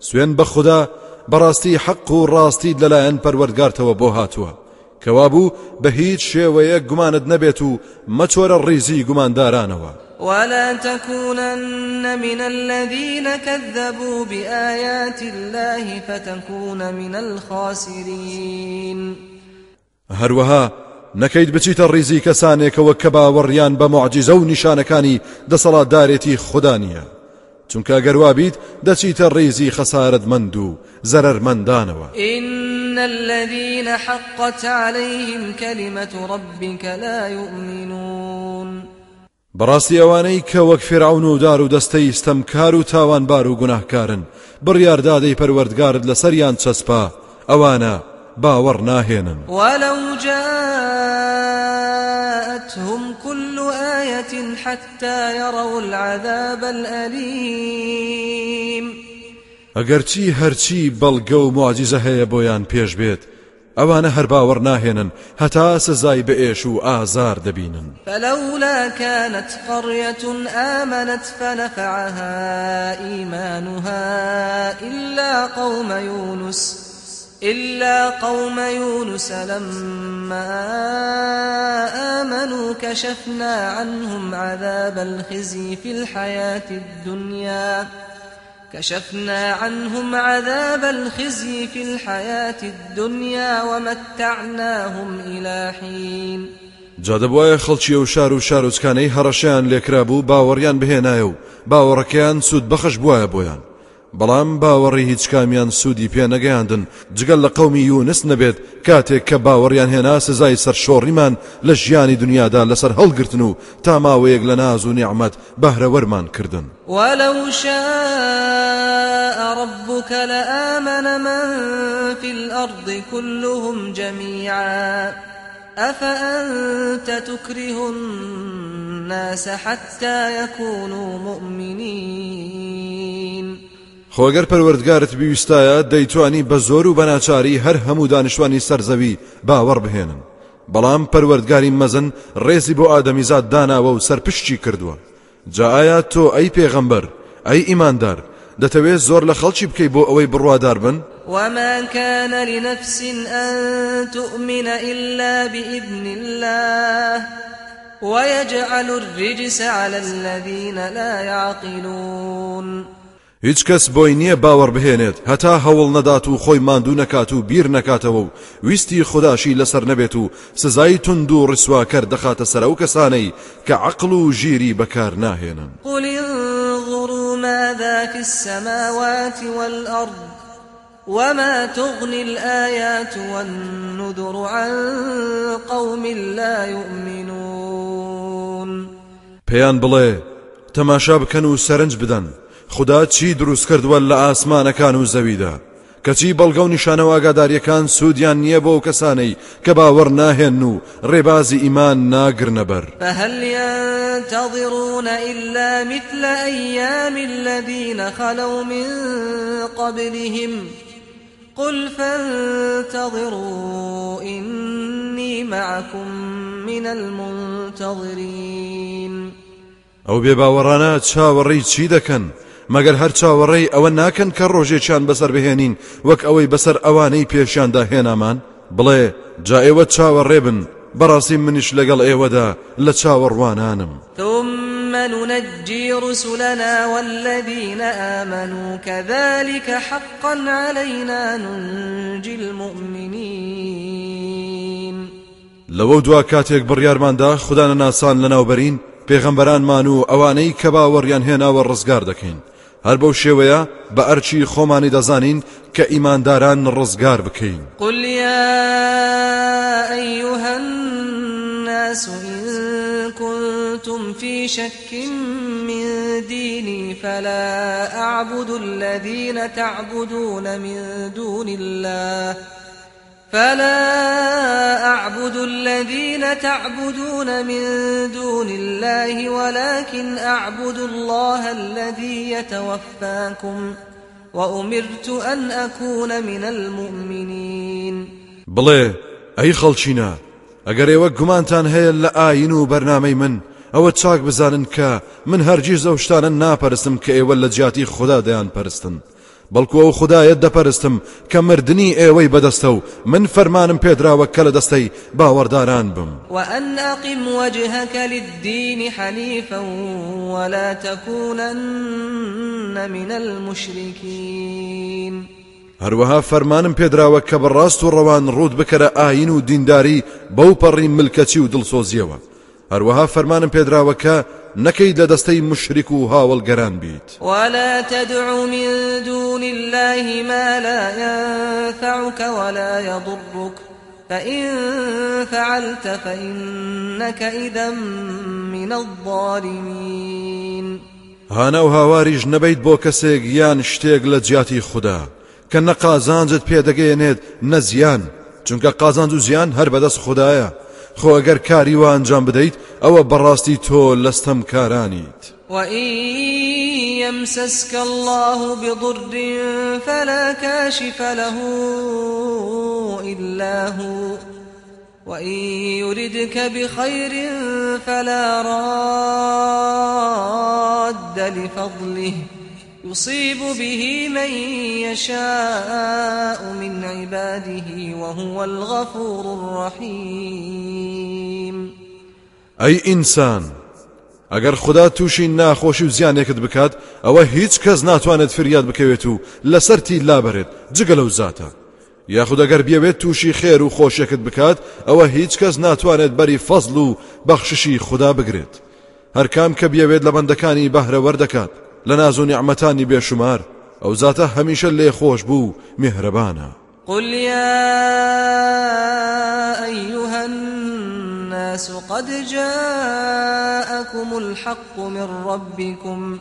سوێن بە خوددا بەڕاستی حەق و ڕاستی لەلایەن پەروەردگارتەوە بۆ هاتووە. کەوابوو بە هیچ شێوەیە گومانت نەبێت و مەچۆرە ڕیزی گوماندارانەوە. ولا تكونن من الذين كذبوا بآيات الله فتكون من الخاسرين. هەروەها نەکەیت بچیتە ڕیزی کەسانێکەوە کە باوەڕیان بە معجزە و نیشانەکانی دەسەڵاتدارێتی خوددا نییە چونکە گەروابیت دەچیتە ڕێزی خەسارت مند و زەرەرمەندانەوە إن الذين حقت عليهم كلمة ربك لا يؤمنون. بەڕاستی ئەوانەی کە وەک فرعون و دار و دەستەی ستەمکار و تاوانبار و گوناهکارن بڕیاردادەی پەروەردگارت لەسەریان چەسپا ئەوانە باوەڕ ناهێنن. ولو جاءتهم كل آية حتى يروا العذاب الأليم. ئەگەرچی هەرچی بەڵگە و معجززە هەیە بۆیان پێش بێت ئەوانە هەر باوەڕ ناهێنن هەتا سزای بەئێش و ئازار دەبینن. فلولا كانت قرية آمنت فنفعها إيمانها إلا قوم يونس. إلا قوم يونس لما آمنوا كشفنا عنهم عذاب الخزي في الحياة الدنيا. كشفنا عنهم عذاب الخزي في الحياة الدنيا ومتعناهم إلى حين. جادەبواە خەڵکی و شار و شارۆچکانەی هەڕەشیان لێکرا بوو باوەڕیان بهێنایە و باوەڕەکەیان سوود بۆیان بەڵام باوەڕی هیچ کامیان سوودی پێ نەگەیاندن. جگەل لە قەومی یونس نەبێت کاتێک کە باوەڕیان هێنا سزای سەر شۆڕیمان لە ژیانی دنیادا لەسەر هەڵگرتن و تا ماوەیەک لە ناز و نیعممەد بەهرەوەرمان کردن. ولو شاء ربك لآمن من في الأرض كلهم جميعا. أفأنت تكره الناس حتى يكونوا مؤمنين؟ خۆگەر پەروەردگارت بیویستایە دەیتوانی بە زۆر و بەناچاری هەر هەموو دانیشتوانی سەرزەوی باوەڕ بهێنن. بەڵام پەروەردگاری مەزن ڕێزی بۆ ئادەمیزاد داناوە و سەرپشتی کردووە. جا ئایا تۆ ئەی پێغەمبەر ئەی ئیماندار دەتەوێت زۆر لە خەڵکی بکەی بۆ ئەوەی بڕوادار بن؟ وما كان لنفس أن تؤمن إلا بإذن الله ويجعل الرجس على الذين لا يعقلون هیچ کەس بۆی نییە باوەڕ بهێنێت. هەتا هەوڵ نەدات و خۆی ماندوو نەکات و بیر نەکاتەوە و ویستی خودداشی لەسەر نەبێت و سزای تند و ڕسواکەر دەخاتە سەر ئەو کەسانەی کە عقل و ژیری بەکار ناهێنن. قل انظروا ماذا في السماوات والأرض وما تغني الآيات والنذر عن قوم لا يؤمنون. پێیان بڵێ تەماشا بکەن و سەرنج بدەن. خدا چی دروست کردووە لە ئاسمانەکان و زەویدا؟ کەچی بەڵگە و نیشانە ئاگاداریەکان سوودیان نییە بۆ کەسانەی کە باوەڕ ناهێن و ڕێبازی ئیمان ناگرنەبەر. فهل ينتظرون إلا مثل أيام الذين خلوا من قبلهم؟ قل فانتظروا إني معكم من المنتظرين. ئەو بێباوەڕانە چاوەڕێی چی دەکەن؟ مەگەر هەر چاوەڕێی ئەوە ناکەن کە ڕۆژێکیان بەسەر بهێنین وەک ئەوەی بەسەر ئەوانەی پێشیاندا هێنامان بڵێ جا ئێوە چاوەڕێ بن بەڕاستی منیش لەگەڵ ئێوەدا لە چاوەڕوانانم. ثم ننجي رسلنا والذين آمنوا كذلك حقا علينا ننجي المؤمنين. لەوە دوا کاتێک بڕیارماندا خوددانە ناسان لەناوبەرین پێغەمبەرانمان و ئەوانەی کە باوەڕیان هێناوە ڕزگار دەکەین. هەر بەو شێوەیە بە ئەرچی خۆمانی دەزانین کە ئیمانداران ڕزگار بکەین. قل يا أيها الناس إن كنتم في شك من ديني فلا أعبد الذين تعبدون من دون الله فلا أعبد الذين تعبدون من دون الله ولكن أعبد الله الذي يتوفاكم وأمرت أن أكون من المؤمنين. بڵێ ئەی خەڵچینە ئەگەر ئێوە گومانتان هەیە لە ئاین و بەرنامەی من ئەوە چاک بزانن کە من هەرگیز ئەو شتانە ناپەرستم کە ئێوە لە جیاتی خوددا دەیان پەرستن. بەڵکو ئەو خدایەت دەپەرستم کە مردنی ئێوەی بەدەستە و من فەرمانم پێدراوە کە لە دەستەی باوەڕداران بم. وأن أقم وجهك للدين حنيفا ولا تكونن من المشركين. هەروەها فەرمانم پێدراوە کە بەڕاست و ڕەوان ڕوود بکەرە ئاین و دینداری بەو پەڕی ملکەچی و دڵسۆزیەوە. هەروەها فەرمانم پێدراوە کە نەکەی لە دەستەی مشریک و هاوڵگەران بیت. ولا تدع من دون الله ما لا ينفعك ولا يضرك. فإن فعلت فإنك إذا من الظالمين. هانە و هاواریش نەبیت بۆ کەسێک یان شتێک لە جیاتی خوددا. کە نە قازانجت پێدەگەیەنێت نەزیان چونکە قازانج و زیان هەر بەدەست خوددایە خۆ ئەگەر کاری وان انجام بدەیت ئەوە بەڕاستی تۆ لەستەم کارانیت وإن يمسسك الله بضر فلا كاشف له إلا هو وإن يردك بخير فلا راد لفضله يصيب به من يشاء من عباده وهو الغفور الرحيم ئەی ئینسان ئەگەر خدا تووشی ناخۆشی و زیانێکت بکات ئەوە هیچ کەس ناتوانێت فریاد بکەوێت و لەسەرتی لابەرێت جگە لەو زاتە. یاخود ئەگەر بێوێت تووشی خێر و خۆشیەکەت بکات ئەوە هیچ کەس ناتوانێت بەری فەزل و بەخششی خوددا بگرێت. هەر کام کە بێوێت لە بەندەکانی بەهرەوەردەکات لە ناز و نیعممەتانی بێشمار ئەو زاتە هەمیشە لێ خۆش قل يا أيها الناس قد جاءكم الحق من ربكم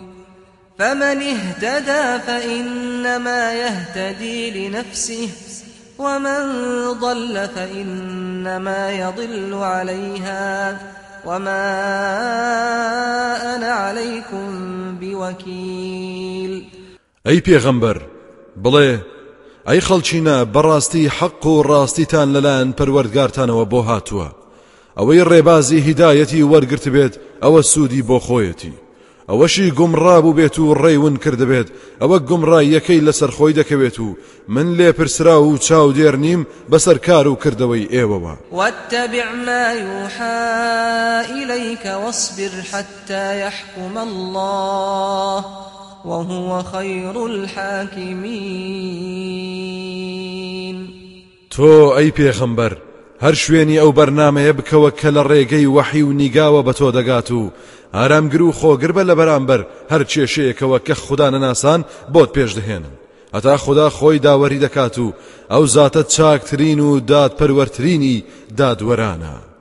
فمن اهتدى فإنما يهتدي لنفسه ومن ضل فإنما يضل عليها. وما أنا عليكم بوكيل. ئەی پێغەمبەر بڵێ ئەی خەڵچینە بەڕاستی حەق و ڕاستیتان لەلایەن پەروەردگارتانەوە بۆ هاتووە. ئەوەی ڕێبازی هیدایەتی وەرگرت بێت ئەوە سوودی بۆ خۆیەتی. ئەوەشی گومڕابوو بێت و ڕێون کردبێت ئەوە گومڕای یەکەی لەسەر خۆی دەکەوێت و من لێ پرسرا و چاو دێر نیم بەسەر کار و کردەوەی ئێوەوە واتبع ما يوحى إليك واصبر حتى يحكم الله وهو خير الحاكمين. تۆ ئەی پێخەمبەر هەر شوێنی ئەو بەرنمەیە بکەوە کە لە ڕێگەی وەحی و نیگاوە بە تۆ دەگات و ئارامگر و خۆگر بە لە بەرامبەر هەر کێشەیەکەوە کە خوددا نەناسان بۆت پێش دەهێنن هەتا خوددا خۆی داوەری دەکات و ئەو زاتە چاکترین و دادپەروەرترینی دادوەرانە.